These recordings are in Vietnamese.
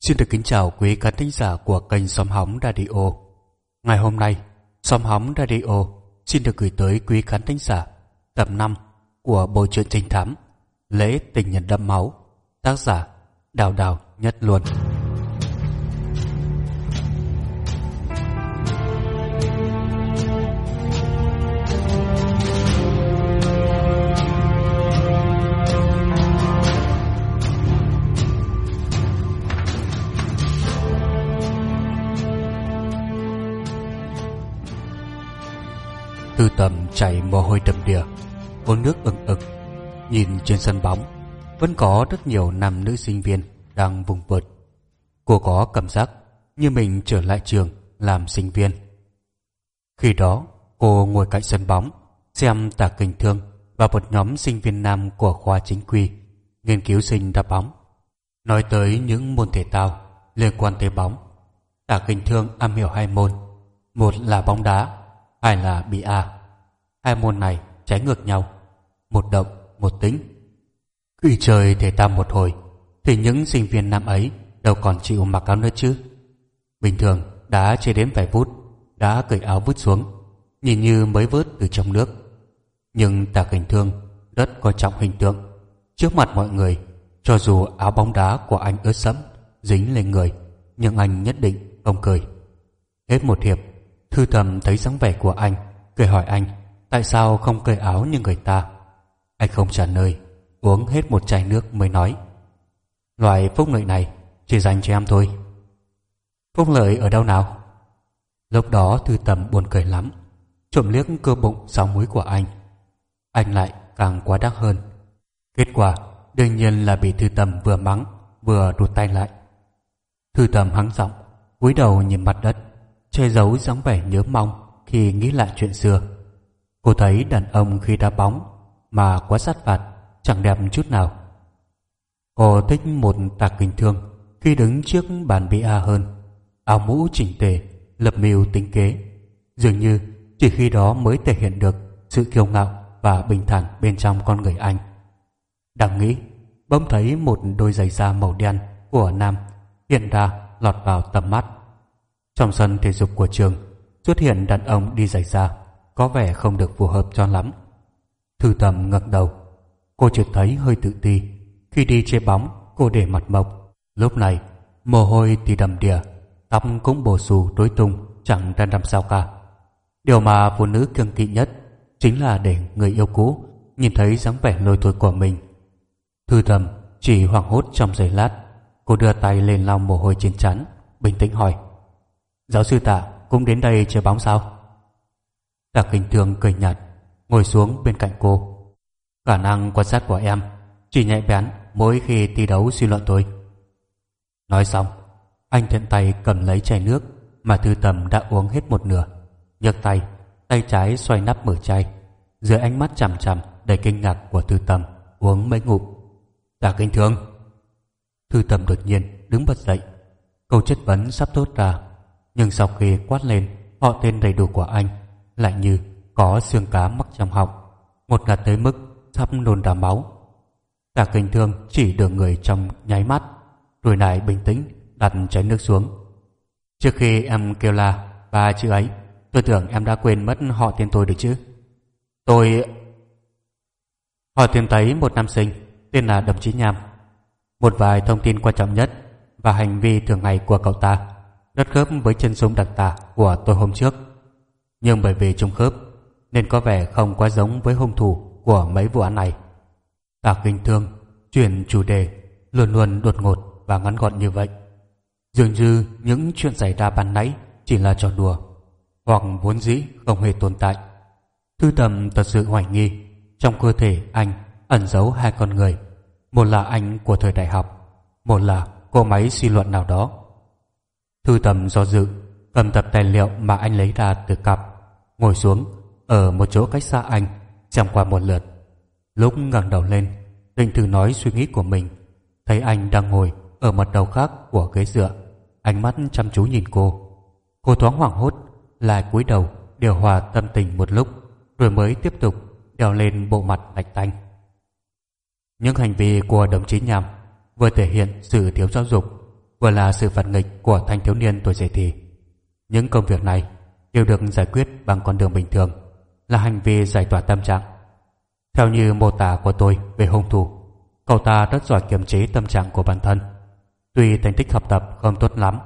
Xin được kính chào quý khán thính giả của kênh Xóm Hóng Radio. Ngày hôm nay, Xóm Hóng Radio xin được gửi tới quý khán thính giả tập 5 của bộ truyện trinh thám Lễ tình nhân đâm máu, tác giả Đào Đào Nhất Luôn. Chảy mồ hôi đầm đìa Uống nước ừng ực Nhìn trên sân bóng, Vẫn có rất nhiều nam nữ sinh viên Đang vùng vượt Cô có cảm giác như mình trở lại trường Làm sinh viên. Khi đó, cô ngồi cạnh sân bóng, Xem tả kinh thương Và một nhóm sinh viên nam của khoa chính quy, Nghiên cứu sinh đá bóng, Nói tới những môn thể thao Liên quan tới bóng. Tả kinh thương am hiểu hai môn, Một là bóng đá, hai là bia. Hai môn này trái ngược nhau, một động, một tính. Khi chơi thể tam một hồi, thì những sinh viên nam ấy đâu còn chịu mặc áo nữa chứ. Bình thường đã chơi đến vài phút, đã cởi áo vứt xuống, nhìn như mới vớt từ trong nước. Nhưng tà hình thương rất coi trọng hình tượng. Trước mặt mọi người, cho dù áo bóng đá của anh ướt sẫm, dính lên người, nhưng anh nhất định không cười. Hết một hiệp, Thư thầm thấy dáng vẻ của anh Cười hỏi anh Tại sao không cởi áo như người ta? Anh không trả lời, Uống hết một chai nước mới nói. Loại phúc lợi này Chỉ dành cho em thôi. Phúc lợi ở đâu nào? Lúc đó Thư tầm buồn cười lắm, Trộm liếc cơ bụng sáu múi của anh. Anh lại càng quá đắc hơn. Kết quả, đương nhiên là bị Thư tầm vừa mắng, Vừa đụt tay lại. Thư tầm hắng giọng, cúi đầu nhìn mặt đất, che giấu dáng vẻ nhớ mong khi nghĩ lại chuyện xưa. Cô thấy đàn ông khi đá bóng mà quá sát phạt chẳng đẹp chút nào. Cô thích một tạc bình thương khi đứng trước bàn bia hơn, áo mũ chỉnh tề, lập mưu tính kế. Dường như chỉ khi đó mới thể hiện được sự kiêu ngạo và bình thản bên trong con người anh. Đang nghĩ, bỗng thấy một đôi giày da màu đen của Nam hiện ra lọt vào tầm mắt. Trong sân thể dục của trường xuất hiện đàn ông đi giày da có vẻ không được phù hợp cho lắm. Thư tầm ngẩng đầu. Cô chợt thấy hơi tự ti. Khi đi chơi bóng, cô để mặt mộc. Lúc này, mồ hôi thì đầm đìa, tóc cũng bổ xù rối tung, chẳng ra làm sao cả. Điều mà phụ nữ kiêng kỵ nhất chính là để người yêu cũ nhìn thấy dáng vẻ lôi thôi của mình. Thư tầm chỉ hoảng hốt trong giây lát. Cô đưa tay lên lau mồ hôi trên trán, bình tĩnh hỏi, Giáo sư tạ cũng đến đây chơi bóng sao? Tạ Kinh Thương cười nhạt, ngồi xuống bên cạnh cô. Khả năng quan sát của em chỉ nhạy bén mỗi khi thi đấu suy luận tôi Nói xong, anh thiện tay cầm lấy chai nước mà Thư Tầm đã uống hết một nửa. nhấc tay, tay trái xoay nắp mở chai. Dưới ánh mắt chằm chằm đầy kinh ngạc của Thư Tầm uống mấy ngụm. Tạ Kinh Thương. Thư Tầm đột nhiên đứng bật dậy. Câu chất vấn sắp thốt ra nhưng sau khi quát lên họ tên đầy đủ của anh lại như có xương cá mắc trong họng một ngạt tới mức sắp nôn ra máu. Cả kinh thương chỉ được người trong nháy mắt, rồi lại bình tĩnh đặt chén nước xuống. Trước khi em kêu là ba chữ ấy, tôi tưởng em đã quên mất họ tên tôi được chứ. Tôi, họ tìm thấy một nam sinh tên là đồng chí nham. Một vài thông tin quan trọng nhất và hành vi thường ngày của cậu ta, rất khớp với chân súng đặc tả của tôi hôm trước. Nhưng bởi vì trùng khớp nên có vẻ không quá giống với hung thủ của mấy vụ án này. Tạc kinh thương chuyển chủ đề luôn luôn đột ngột và ngắn gọn như vậy. Dường như những chuyện xảy ra ban nãy chỉ là trò đùa hoặc vốn dĩ không hề tồn tại. Thư tầm thật sự hoài nghi trong cơ thể anh ẩn giấu hai con người. Một là anh của thời đại học, một là cô máy suy luận nào đó. Thư tầm do dự Cầm tập tài liệu mà anh lấy ra từ cặp Ngồi xuống Ở một chỗ cách xa anh Xem qua một lượt. Lúc ngẩng đầu lên, Định thử nói suy nghĩ của mình, Thấy anh đang ngồi ở một đầu khác của ghế dựa. Ánh mắt chăm chú nhìn cô. Cô thoáng hoảng hốt, Lại cúi đầu điều hòa tâm tình một lúc, Rồi mới tiếp tục đeo lên bộ mặt lạnh tanh. Những hành vi của đồng chí nhằm Vừa thể hiện sự thiếu giáo dục, vừa là sự phản nghịch của thanh thiếu niên tuổi dậy thì. Những công việc này đều được giải quyết bằng con đường bình thường, là hành vi giải tỏa tâm trạng. Theo như mô tả của tôi về hung thủ, cậu ta rất giỏi kiềm chế tâm trạng của bản thân. Tuy thành tích học tập không tốt lắm,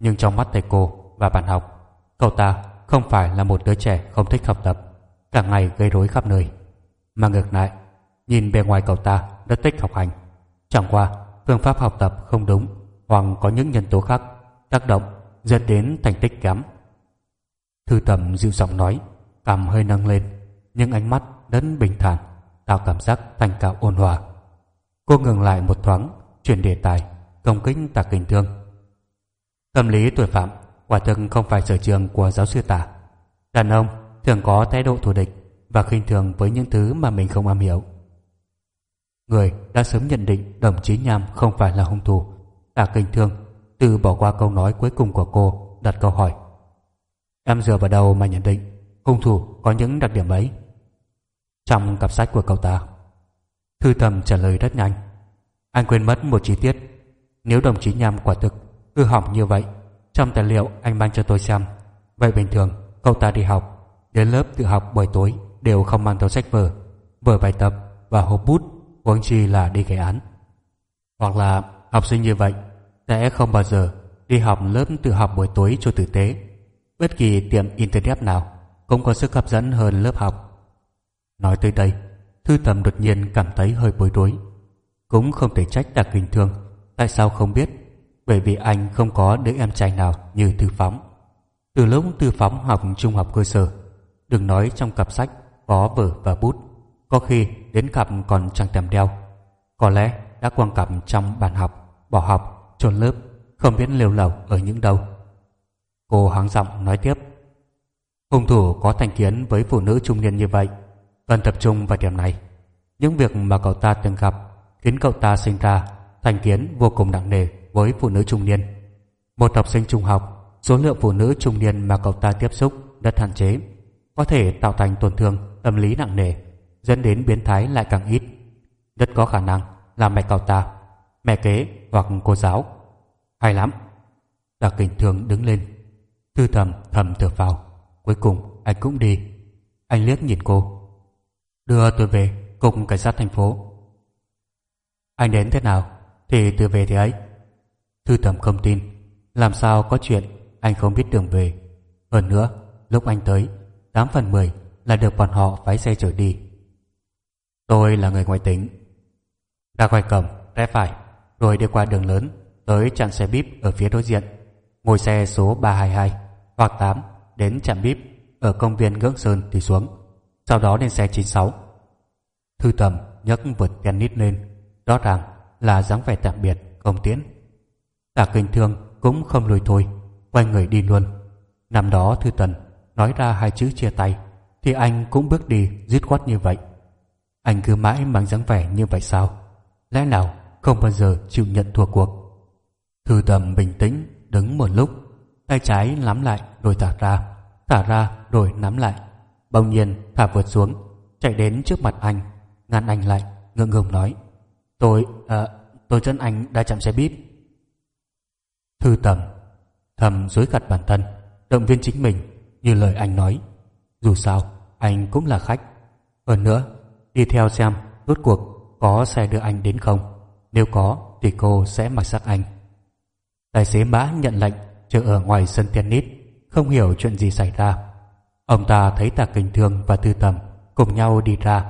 nhưng trong mắt thầy cô và bạn học, cậu ta không phải là một đứa trẻ không thích học tập, cả ngày gây rối khắp nơi. Mà ngược lại, nhìn bề ngoài cậu ta rất thích học hành. Chẳng qua, phương pháp học tập không đúng hoặc có những nhân tố khác tác động dẫn đến thành tích kém. Thư tầm dịu giọng nói, cằm hơi nâng lên, nhưng ánh mắt vẫn bình thản, tạo cảm giác thành cao ôn hòa. Cô ngừng lại một thoáng, chuyển đề tài, công kích tạc kinh thương. Tâm lý tội phạm quả thực không phải sở trường của giáo sư tả. Đàn ông thường có thái độ thù địch và khinh thường với những thứ mà mình không am hiểu. Người đã sớm nhận định đồng chí Nham không phải là hung thủ. Tả kinh thương từ bỏ qua câu nói cuối cùng của cô đặt câu hỏi. Em dựa vào đầu mà nhận định hung thủ có những đặc điểm ấy. Trong cặp sách của cậu ta, Thư thầm trả lời rất nhanh. Anh quên mất một chi tiết. Nếu đồng chí Nham quả thực hư hỏng như vậy, trong tài liệu anh mang cho tôi xem, vậy bình thường cậu ta đi học, đến lớp tự học buổi tối đều không mang theo sách vở, vở bài tập và hộp bút, huống chi là đi gây án. Hoặc là học sinh như vậy sẽ không bao giờ đi học lớp tự học buổi tối cho tử tế. Bất kỳ tiệm internet nào cũng có sức hấp dẫn hơn lớp học. Nói tới đây, Thư Tầm đột nhiên cảm thấy hơi bối rối. Cũng không thể trách Đạc Kinh Thương tại sao không biết, bởi vì anh không có đứa em trai nào như Tư Phóng. Từ lúc Tư Phóng học trung học cơ sở, đừng nói trong cặp sách có vở và bút, có khi đến cặp còn chẳng tèm đeo. Có lẽ đã quăng cặp trong bàn học, bỏ học, trốn lớp, không biết lêu lầu ở những đâu. Cô hắng giọng nói tiếp. Hung thủ có thành kiến với phụ nữ trung niên như vậy, cần tập trung vào điểm này. Những việc mà cậu ta từng gặp khiến cậu ta sinh ra thành kiến vô cùng nặng nề với phụ nữ trung niên. Một học sinh trung học, số lượng phụ nữ trung niên mà cậu ta tiếp xúc rất hạn chế, có thể tạo thành tổn thương tâm lý nặng nề, dẫn đến biến thái lại càng ít. Rất có khả năng là mẹ cậu ta, mẹ kế hoặc cô giáo. Hay lắm. Đặc kình thường đứng lên, thư thầm thầm thở vào. Cuối cùng anh cũng đi. Anh liếc nhìn cô. Đưa tôi về cục cảnh sát thành phố. Anh đến thế nào thì tôi về thế ấy. Thư thầm không tin. Làm sao có chuyện anh không biết đường về. Hơn nữa, lúc anh tới, 8 phần 10 là được bọn họ phái xe chở đi. Tôi là người ngoại tính Ra ngoài cổng, rẽ phải, rồi đi qua đường lớn, tới trạm xe bíp ở phía đối diện. Ngồi xe số 322 hoặc 8 đến trạm bíp ở công viên Ngưỡng Sơn thì xuống. Sau đó lên xe 96. Thư tầm nhấc vượt tennis lên, rõ ràng là dáng vẻ tạm biệt, không tiến. Tạ kinh thương cũng không lùi thôi, quay người đi luôn. Năm đó Thư Tần nói ra hai chữ chia tay, thì anh cũng bước đi dứt khoát như vậy. Anh cứ mãi mang dáng vẻ như vậy sao? Lẽ nào không bao giờ chịu nhận thua cuộc? Thư tầm bình tĩnh, đứng một lúc, tay trái nắm lại rồi thả ra, thả ra rồi nắm lại. Bỗng nhiên thả vượt xuống, chạy đến trước mặt anh, ngăn anh lại, ngượng ngùng nói. Tôi, à, tôi dẫn anh đã chạm xe bíp. Thư tầm, thầm dối gặt bản thân, động viên chính mình như lời anh nói. Dù sao, anh cũng là khách. Hơn nữa, đi theo xem rốt cuộc có xe đưa anh đến không. Nếu có, thì cô sẽ mặc sắc anh. Tài xế mã nhận lệnh chờ ở ngoài sân tennis, không hiểu chuyện gì xảy ra. Ông ta thấy Tạ Kinh Thương và Tư Tầm cùng nhau đi ra,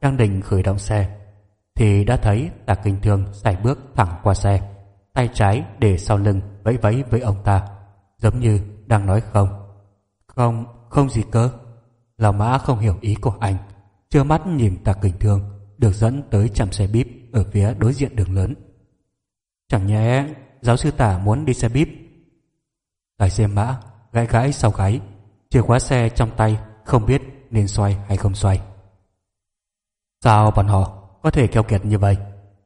đang định khởi động xe, thì đã thấy Tạ Kinh Thương sải bước thẳng qua xe, tay trái để sau lưng vẫy vẫy với ông ta, giống như đang nói không. Không, không gì cơ. Lão Mã không hiểu ý của anh, chưa mắt nhìn Tạ Kinh Thương được dẫn tới chạm xe bíp ở phía đối diện đường lớn. Chẳng nhẽ giáo sư tả muốn đi xe bíp. Tài xe mã gãi gãi sau gáy, chìa khóa xe trong tay không biết nên xoay hay không xoay. Sao bọn họ có thể keo kiệt như vậy?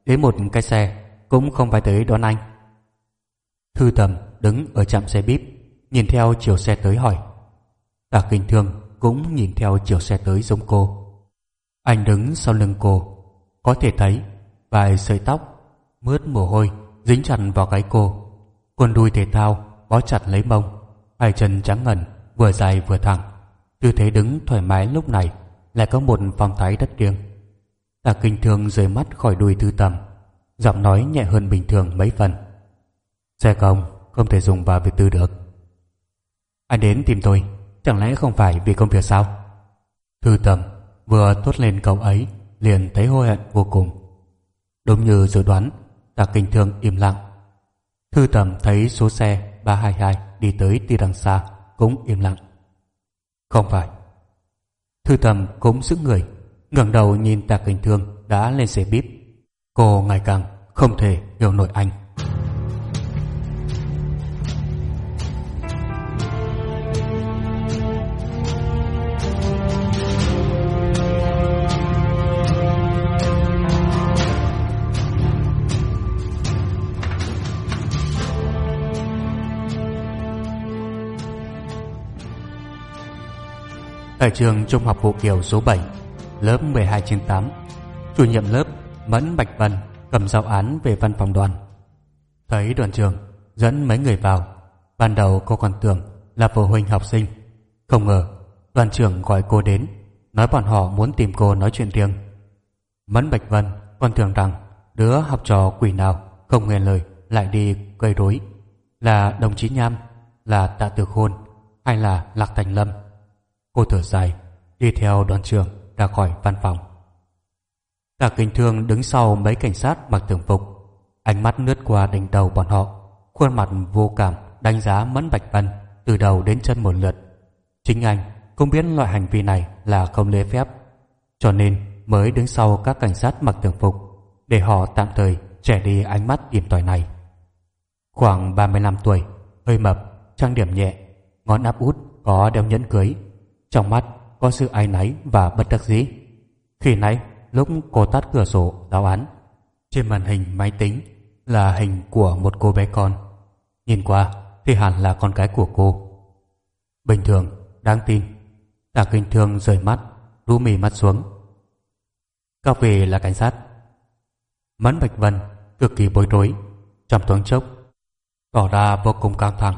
Đến một cái xe cũng không phải tới đón anh. Thư tầm đứng ở trạm xe bíp, nhìn theo chiều xe tới hỏi. Tạ kinh thương cũng nhìn theo chiều xe tới giống cô. Anh đứng sau lưng cô, có thể thấy vài sợi tóc mướt mồ hôi dính chặt vào gáy cô. Quần đùi thể thao bó chặt lấy mông, hai chân trắng ngần, vừa dài vừa thẳng. Tư thế đứng thoải mái lúc này lại có một phong thái đất riêng. Tạ kinh thương rời mắt khỏi đuôi thư tầm, giọng nói nhẹ hơn bình thường mấy phần. Xe công không thể dùng vào việc tư được. Anh đến tìm tôi, chẳng lẽ không phải vì công việc sao? Thư tầm vừa thốt lên câu ấy liền thấy hối hận vô cùng. Đúng như dự đoán, Tạ kinh thương im lặng. Thư tầm thấy số xe 322 đi tới đi đằng xa cũng im lặng. Không phải. Thư thầm cũng giữ người, ngẩng đầu nhìn Tạ kinh thương đã lên xe bíp. Cô ngày càng không thể hiểu nổi anh. Ở trường Trung học Vũ Kiều số 7 Lớp 12 trên 8 Chủ nhiệm lớp Mẫn Bạch Vân cầm giáo án về văn phòng đoàn. Thấy đoàn trường, dẫn mấy người vào, Ban đầu cô còn tưởng là phụ huynh học sinh. Không ngờ, đoàn trưởng gọi cô đến, Nói bọn họ muốn tìm cô nói chuyện riêng. Mẫn Bạch Vân còn tưởng rằng Đứa học trò quỷ nào không nghe lời lại đi gây rối, Là đồng chí Nham, Là Tạ Tử Khôn Hay là Lạc Thành Lâm. Cô thở dài Đi theo đoàn trưởng ra khỏi văn phòng. Tạ kinh thương đứng sau mấy cảnh sát mặc thường phục. Ánh mắt lướt qua đỉnh đầu bọn họ Khuôn mặt vô cảm đánh giá Mẫn Bạch Vân Từ đầu đến chân một lượt. Chính anh cũng biết loại hành vi này là không lễ phép Cho nên mới đứng sau các cảnh sát mặc thường phục Để họ tạm thời trẻ đi ánh mắt tìm tòi này. Khoảng 35 tuổi Hơi mập, trang điểm nhẹ Ngón áp út có đeo nhẫn cưới trong mắt có sự áy náy và bất đắc dĩ. Khi nãy, lúc cô tắt cửa sổ giáo án, trên màn hình máy tính là hình của một cô bé con. Nhìn qua thì hẳn là con gái của cô. Bình thường, đáng tin. Tạ kinh thương rời mắt, rú mì mắt xuống. Các vị là cảnh sát. Mẫn Bạch Vân cực kỳ bối rối, trong thoáng chốc, tỏ ra vô cùng căng thẳng,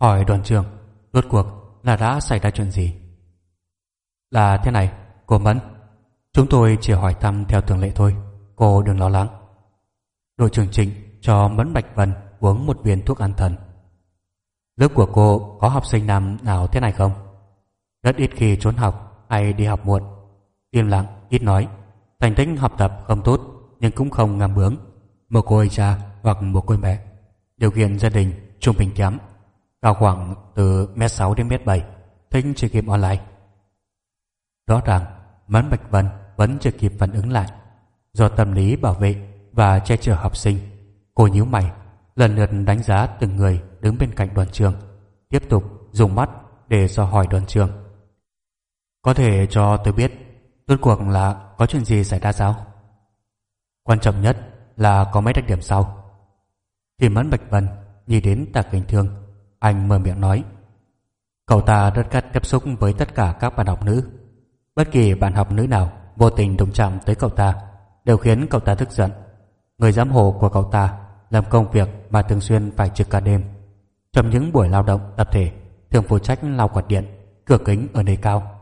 hỏi đoàn trưởng rốt cuộc là đã xảy ra chuyện gì. Là thế này, cô Mẫn. Chúng tôi chỉ hỏi thăm theo thường lệ thôi. Cô đừng lo lắng. Đội trưởng Trịnh cho Mẫn Bạch Vân uống một viên thuốc an thần. Lớp của cô có học sinh nam nào thế này không? Rất ít khi trốn học hay đi học muộn. Im lặng, ít nói. Thành tích học tập không tốt nhưng cũng không ngang bướng. Một cô cha hoặc một cô mẹ. Điều kiện gia đình trung bình kém. Cao khoảng từ mét 6 đến mét 7 Thích chơi game online Rõ ràng Mẫn Bạch Vân vẫn chưa kịp phản ứng lại. Do tâm lý bảo vệ Và che chở học sinh, Cô nhíu mày, Lần lượt đánh giá từng người đứng bên cạnh đoàn trường, Tiếp tục dùng mắt để dò hỏi đoàn trường. Có thể cho tôi biết, Rốt cuộc là có chuyện gì xảy ra sao? Quan trọng nhất là có mấy đặc điểm sau. Khi Mẫn Bạch Vân nhìn đến Tạc Kinh Thương, Anh mở miệng nói, Cậu ta rất cắt tiếp xúc với tất cả các bạn học nữ. Bất kỳ bạn học nữ nào vô tình đụng chạm tới cậu ta đều khiến cậu ta tức giận. Người giám hộ của cậu ta làm công việc mà thường xuyên phải trực cả đêm. Trong những buổi lao động tập thể thường phụ trách lau quạt điện, cửa kính ở nơi cao.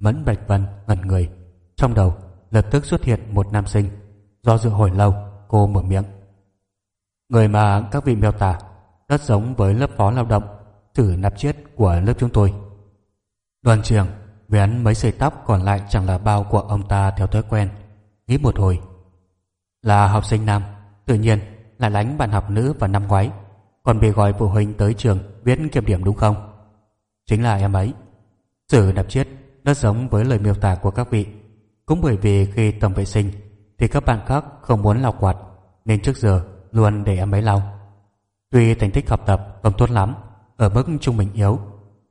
Mẫn Bạch Vân ngẩn người, trong đầu lập tức xuất hiện một nam sinh. Do dự hồi lâu, cô mở miệng. Người mà các vị miêu tả rất giống với lớp phó lao động thử nạp chết của lớp chúng tôi. Đoàn trưởng vén mấy sợi tóc còn lại chẳng là bao của ông ta theo thói quen. Nghĩ một hồi. Là học sinh nam, tự nhiên lại lánh bạn học nữ vào năm ngoái. Còn bị gọi phụ huynh tới trường viết kiểm điểm đúng không? Chính là em ấy. Sự đạp chết rất giống với lời miêu tả của các vị. Cũng bởi vì khi tổng vệ sinh, thì các bạn khác không muốn lau quạt, nên trước giờ luôn để em ấy lau. Tuy thành tích học tập không tốt lắm, ở mức trung bình yếu,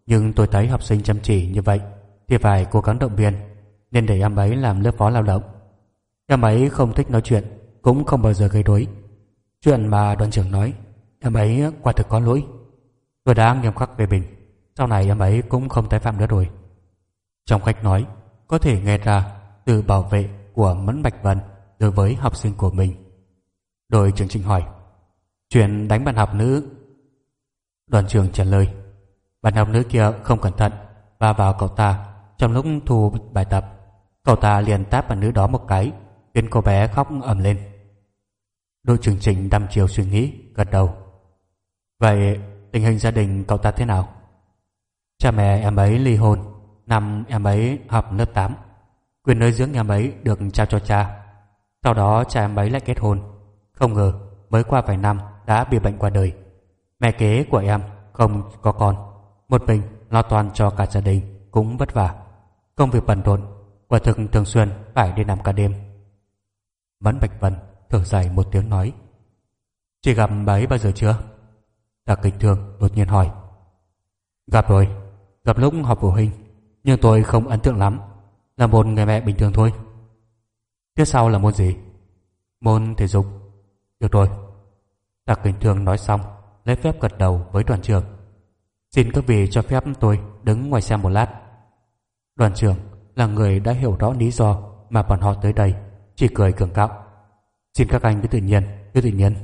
nhưng tôi thấy học sinh chăm chỉ như vậy thì phải cố gắng động viên nên để em ấy làm lớp phó lao động. Em ấy không thích nói chuyện, cũng không bao giờ gây rối. Chuyện mà đoàn trưởng nói, em ấy quả thực có lỗi. Tôi đã nghiêm khắc về mình, sau này em ấy cũng không tái phạm nữa rồi. Trong khách nói, có thể nghe ra từ bảo vệ của Mẫn Bạch Vân đối với học sinh của mình. Đội trưởng trình hỏi, Chuyện đánh bạn học nữ Đoàn trưởng trả lời Bạn học nữ kia không cẩn thận Va vào cậu ta trong lúc thu bài tập, Cậu ta liền tát vào nữ đó một cái, Khiến cô bé khóc ầm lên. Đội trưởng trình đăm chiều suy nghĩ, Gật đầu. Vậy tình hình gia đình cậu ta thế nào? Cha mẹ em ấy ly hôn, Năm em ấy học lớp 8 Quyền nơi dưỡng em ấy được trao cho cha. Sau đó cha em ấy lại kết hôn. Không ngờ, mới qua vài năm Đã bị bệnh qua đời. Mẹ kế của em không có con. Một mình lo toàn cho cả gia đình Cũng vất vả. Công việc bận rộn, Quả thực thường xuyên phải đi làm cả đêm. Mẫn Bạch Vân thở dài một tiếng nói, Chị gặp bà ấy bao giờ chưa? Tạ Kịch Thương đột nhiên hỏi. Gặp rồi, Gặp lúc họp phụ huynh, Nhưng tôi không ấn tượng lắm, Là một người mẹ bình thường thôi. Tiếp sau là môn gì? Môn thể dục. Được rồi. Tạ Kịch Thương nói xong, Lấy phép gật đầu với đoàn trưởng. Xin các vị cho phép tôi đứng ngoài xem một lát. Đoàn trưởng là người đã hiểu rõ lý do mà bọn họ tới đây, chỉ cười cường cạo. Xin các anh cứ tự nhiên cứ tự nhiên.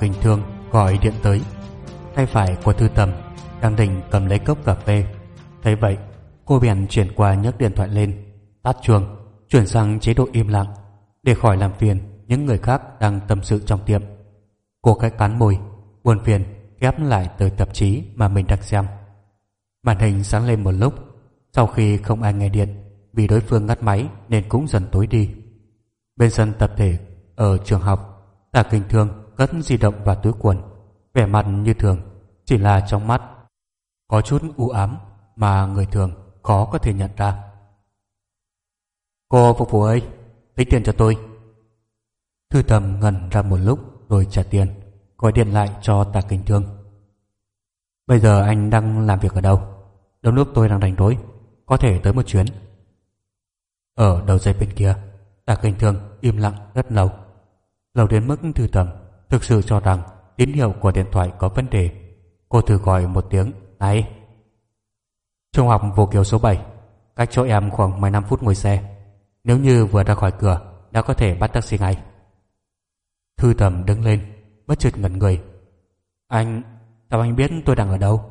Kinh Thương gọi điện tới. Tay phải của thư tầm đang định cầm lấy cốc cà phê. Thấy vậy, cô bèn chuyển qua nhấc điện thoại lên, tắt chuông, chuyển sang chế độ im lặng để khỏi làm phiền những người khác đang tâm sự trong tiệm. Cô cái cắn môi, buồn phiền ghép lại từ tạp chí mà mình đang xem. Màn hình sáng lên một lúc, sau khi không ai nghe điện vì đối phương ngắt máy nên cũng dần tối đi. Bên sân tập thể ở trường học tạ kinh thương cất di động vào túi quần, vẻ mặt như thường, chỉ là trong mắt. Có chút u ám mà người thường khó có thể nhận ra. Cô phục vụ ơi, lấy tiền cho tôi. Thư tầm ngẩn ra một lúc rồi trả tiền, gọi điện lại cho tạ kinh thương. Bây giờ anh đang làm việc ở đâu? Đôi lúc tôi đang rảnh rỗi, có thể tới một chuyến. Ở đầu dây bên kia, tạ kinh thương im lặng rất lâu lâu đến mức thư tầm thực sự cho rằng tín hiệu của điện thoại có vấn đề. Cô thử gọi một tiếng, này. Trung học vô kiều số 7, cách chỗ em khoảng 15 phút ngồi xe. Nếu như vừa ra khỏi cửa, đã có thể bắt taxi ngay. Thư tầm đứng lên, bất chợt ngẩn người. Anh, sao anh biết tôi đang ở đâu?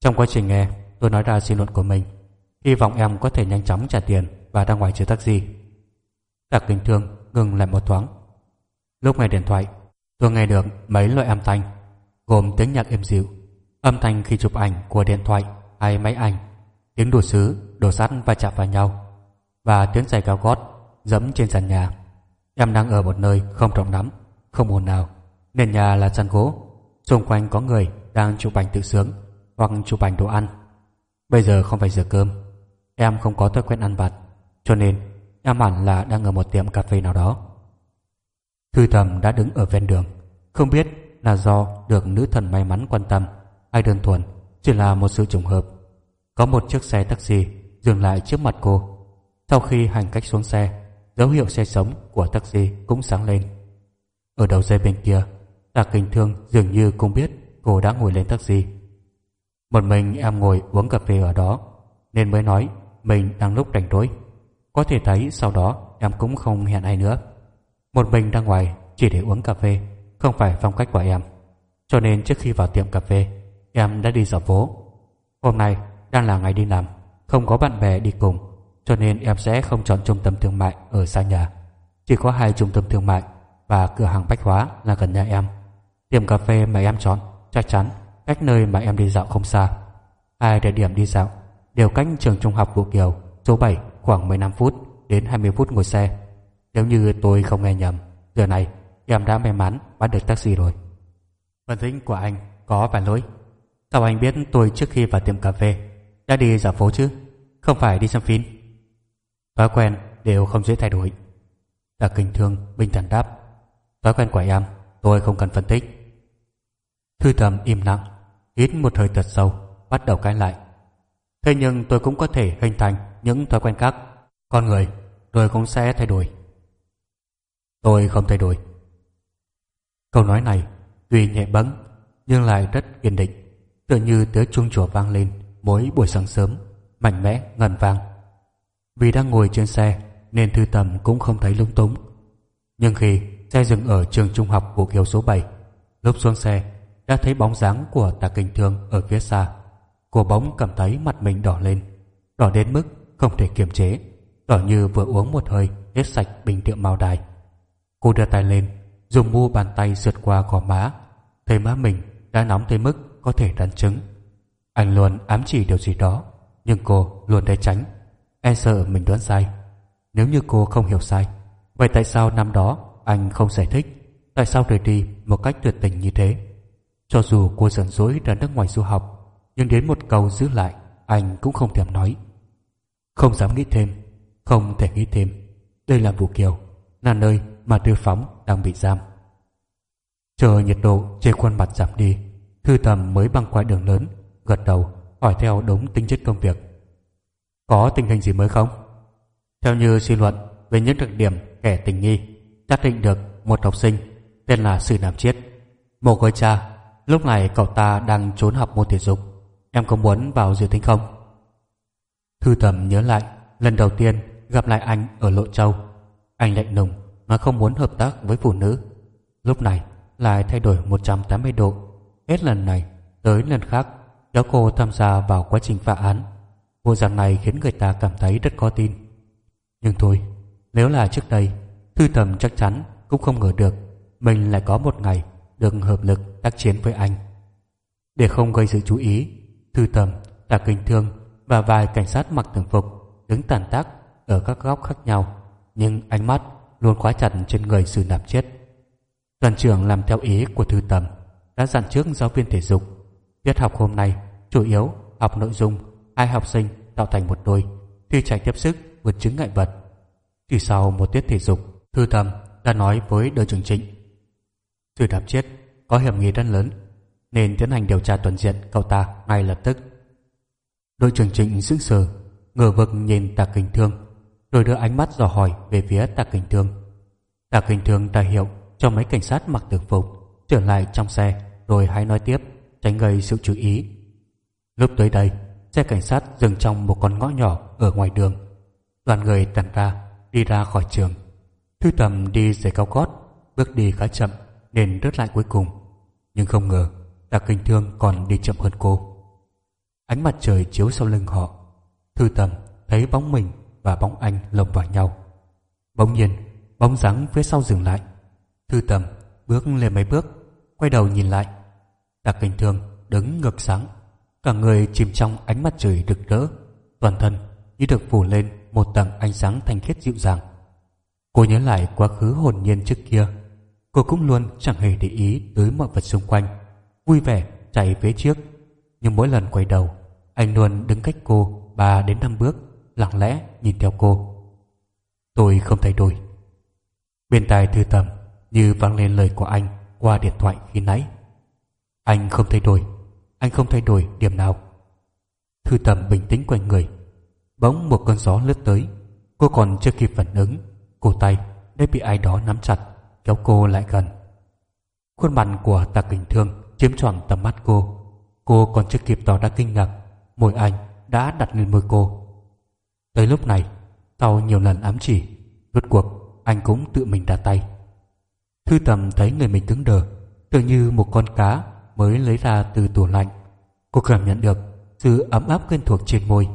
Trong quá trình nghe, tôi nói ra suy luận của mình. Hy vọng em có thể nhanh chóng trả tiền và ra ngoài chờ taxi. Tạc kinh thương ngừng lại một thoáng. Lúc nghe điện thoại, Tôi nghe được mấy loại âm thanh gồm tiếng nhạc êm dịu, âm thanh khi chụp ảnh của điện thoại hay máy ảnh, tiếng đồ sứ, đồ sắt va chạm vào nhau và tiếng giày cao gót dẫm trên sàn nhà. Em đang ở một nơi không rộng lắm, không ồn nào. Nền nhà là sàn gỗ, xung quanh có người đang chụp ảnh tự sướng hoặc chụp ảnh đồ ăn. Bây giờ không phải giờ cơm, em không có thói quen ăn vặt, cho nên em hẳn là đang ở một tiệm cà phê nào đó. Thư thầm đã đứng ở ven đường. Không biết là do được nữ thần may mắn quan tâm Hay đơn thuần, Chỉ là một sự trùng hợp. Có một chiếc xe taxi dừng lại trước mặt cô. Sau khi hành khách xuống xe, Dấu hiệu xe sống của taxi cũng sáng lên. Ở đầu dây bên kia Tạ kinh thương dường như cũng biết Cô đã ngồi lên taxi. Một mình em ngồi uống cà phê ở đó, Nên mới nói Mình đang lúc rảnh rỗi. Có thể thấy sau đó em cũng không hẹn ai nữa một mình ra ngoài, chỉ để uống cà phê, Không phải phong cách của em. Cho nên trước khi vào tiệm cà phê, Em đã đi dạo phố. Hôm nay, đang là ngày đi làm, Không có bạn bè đi cùng, Cho nên em sẽ không chọn trung tâm thương mại ở xa nhà. Chỉ có hai trung tâm thương mại Và cửa hàng bách hóa là gần nhà em. Tiệm cà phê mà em chọn, Chắc chắn cách nơi mà em đi dạo không xa. Hai địa điểm đi dạo Đều cách trường trung học Vũ Kiều Số 7 khoảng 15 phút đến 20 phút ngồi xe nếu như tôi không nghe nhầm Giờ này em đã may mắn bắt được taxi rồi. Phân tích của anh có vài lỗi. Sao anh biết tôi trước khi vào tiệm cà phê Đã đi dạo phố chứ? Không phải đi xem phim. Thói quen đều không dễ thay đổi. Đặc kinh thương bình thản đáp. Thói quen của em tôi không cần phân tích. Thư tầm im lặng Hít một hơi thật sâu Bắt đầu cãi lại. Thế nhưng tôi cũng có thể hình thành những thói quen khác. Con người, rồi cũng sẽ thay đổi. Tôi không thay đổi. Câu nói này tuy nhẹ bẫng nhưng lại rất kiên định, tựa như tiếng chuông chùa vang lên mỗi buổi sáng sớm, mạnh mẽ ngân vang. Vì đang ngồi trên xe nên Thư Tầm cũng không thấy lung túng. Nhưng khi xe dừng ở trường trung học của Kiều số 7, lúc xuống xe đã thấy bóng dáng của Tạ Kinh Thương ở phía xa. Cô bóng cảm thấy mặt mình đỏ lên, đỏ đến mức không thể kiềm chế, đỏ như vừa uống một hơi hết sạch bình rượu màu đài. Cô đưa tay lên, dùng mu bàn tay sượt qua gò má, thấy má mình đã nóng tới mức có thể đắn trứng. Anh luôn ám chỉ điều gì đó, nhưng cô luôn né tránh, e sợ mình đoán sai. Nếu như cô không hiểu sai, vậy tại sao năm đó anh không giải thích, tại sao rời đi một cách tuyệt tình như thế? Cho dù cô giận dỗi ra nước ngoài du học, nhưng đến một câu giữ lại, anh cũng không thèm nói. Không dám nghĩ thêm, không thể nghĩ thêm. Đây là vụ Kiều, là nơi mà Tư Phóng đang bị giam. Chờ nhiệt độ trên khuôn mặt giảm đi, Thư Tầm mới băng qua đường lớn, gật đầu, hỏi theo đúng tính chất công việc. Có tình hình gì mới không? Theo như suy luận về những đặc điểm kẻ tình nghi, xác định được một học sinh tên là Sử Nam Chiết. Một người cha, lúc này cậu ta đang trốn học môn thể dục. Em có muốn vào dự tính không? Thư Tầm nhớ lại lần đầu tiên gặp lại anh ở Lộ Châu. Anh lạnh lùng mà không muốn hợp tác với phụ nữ. Lúc này lại thay đổi 180 độ. Hết lần này tới lần khác kéo cô tham gia vào quá trình phá án. Bộ dạng này khiến người ta cảm thấy rất khó tin. Nhưng thôi, nếu là trước đây, Thư Tầm chắc chắn cũng không ngờ được mình lại có một ngày được hợp lực tác chiến với anh. Để không gây sự chú ý, Thư Tầm, Tạ Kinh Thương và vài cảnh sát mặc thường phục đứng tàn tác ở các góc khác nhau, nhưng ánh mắt luôn khóa chặt trên người sư nạp chết. Đoàn trưởng làm theo ý của Thư Tầm đã dặn trước giáo viên thể dục. Tiết học hôm nay chủ yếu học nội dung hai học sinh tạo thành một đôi thi chạy tiếp sức vượt chứng ngại vật. Chỉ sau một tiết thể dục, Thư Tầm đã nói với đội trưởng Trịnh. sư nạp chết có hiểm nghi rất lớn nên tiến hành điều tra toàn diện cậu ta ngay lập tức. Đội trưởng Trịnh sững sờ, ngờ vực nhìn tạc kinh Thương, rồi đưa ánh mắt dò hỏi về phía Tạ Kình Thương. Tạ Kình Thương ra hiệu cho mấy cảnh sát mặc thường phục trở lại trong xe rồi hãy nói tiếp tránh gây sự chú ý. Lúc tới đây, xe cảnh sát dừng trong một con ngõ nhỏ ở ngoài đường. Đoàn người tàn ra đi ra khỏi trường. Thư tầm đi giày cao gót, bước đi khá chậm nên rớt lại cuối cùng. Nhưng không ngờ, Tạ Kinh Thương còn đi chậm hơn cô. Ánh mặt trời chiếu sau lưng họ. Thư tầm thấy bóng mình và bóng anh lồng vào nhau. Bỗng nhiên, bóng dáng phía sau dừng lại. Thư tầm bước lên mấy bước, quay đầu nhìn lại. Đặc Kinh Thương đứng ngược sáng, cả người chìm trong ánh mặt trời rực rỡ, toàn thân như được phủ lên một tầng ánh sáng thanh khiết dịu dàng. Cô nhớ lại quá khứ hồn nhiên trước kia, cô cũng luôn chẳng hề để ý tới mọi vật xung quanh, vui vẻ chạy phía trước. Nhưng mỗi lần quay đầu, anh luôn đứng cách cô ba đến năm bước, lặng lẽ nhìn theo cô. Tôi không thay đổi. Bên tai thư tầm như vang lên lời của anh qua điện thoại khi nãy. Anh không thay đổi, anh không thay đổi điểm nào. Thư tầm bình tĩnh quanh người. Bỗng một cơn gió lướt tới, cô còn chưa kịp phản ứng, cổ tay đã bị ai đó nắm chặt, kéo cô lại gần. Khuôn mặt của Tạ Kình Thương chiếm trọn tầm mắt cô. Cô còn chưa kịp tỏ ra kinh ngạc, môi anh đã đặt lên môi cô. Tới lúc này, sau nhiều lần ám chỉ, rốt cuộc anh cũng tự mình đặt tay. Thư tầm thấy người mình cứng đờ, tự như một con cá mới lấy ra từ tủ lạnh. Cô cảm nhận được sự ấm áp quen thuộc trên môi,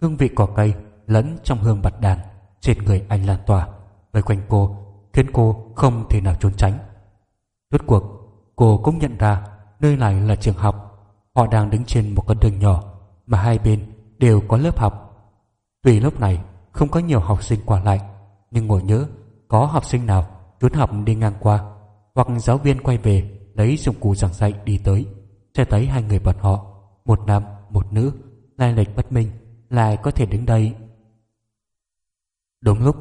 hương vị cỏ cây lẫn trong hương bạch đàn trên người anh lan tỏa vây quanh cô khiến cô không thể nào trốn tránh. Rốt cuộc, cô cũng nhận ra nơi này là trường học. Họ đang đứng trên một con đường nhỏ mà hai bên đều có lớp học. Tuy lúc này không có nhiều học sinh qua lại, nhưng ngồi nhớ có học sinh nào trốn học đi ngang qua hoặc giáo viên quay về lấy dụng cụ giảng dạy đi tới sẽ thấy hai người bọn họ một nam một nữ lai lịch bất minh lại có thể đứng đây. Đúng lúc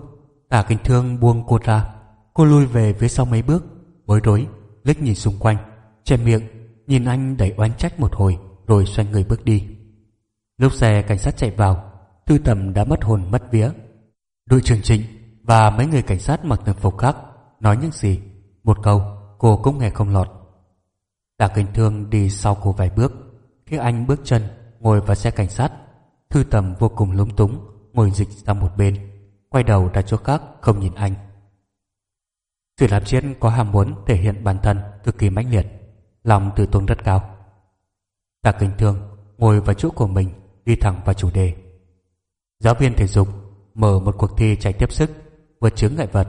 tả kinh thương buông cô ra cô lui về phía sau mấy bước bối rối liếc nhìn xung quanh che miệng nhìn anh đẩy oán trách một hồi rồi xoay người bước đi. Lúc xe cảnh sát chạy vào Thư Tầm đã mất hồn mất vía. Đội trưởng Trịnh và mấy người cảnh sát mặc thường phục khác nói những gì, một câu cô cũng nghe không lọt. Tạ Kinh Thương đi sau cô vài bước, khi anh bước chân ngồi vào xe cảnh sát, Thư Tầm vô cùng lúng túng ngồi dịch sang một bên, quay đầu ra chỗ khác không nhìn anh. Sự làm chiến có ham muốn thể hiện bản thân cực kỳ mãnh liệt, lòng tự tôn rất cao. Tạ Kinh Thương ngồi vào chỗ của mình, đi thẳng vào chủ đề. Giáo viên thể dục mở một cuộc thi chạy tiếp sức vượt chướng ngại vật.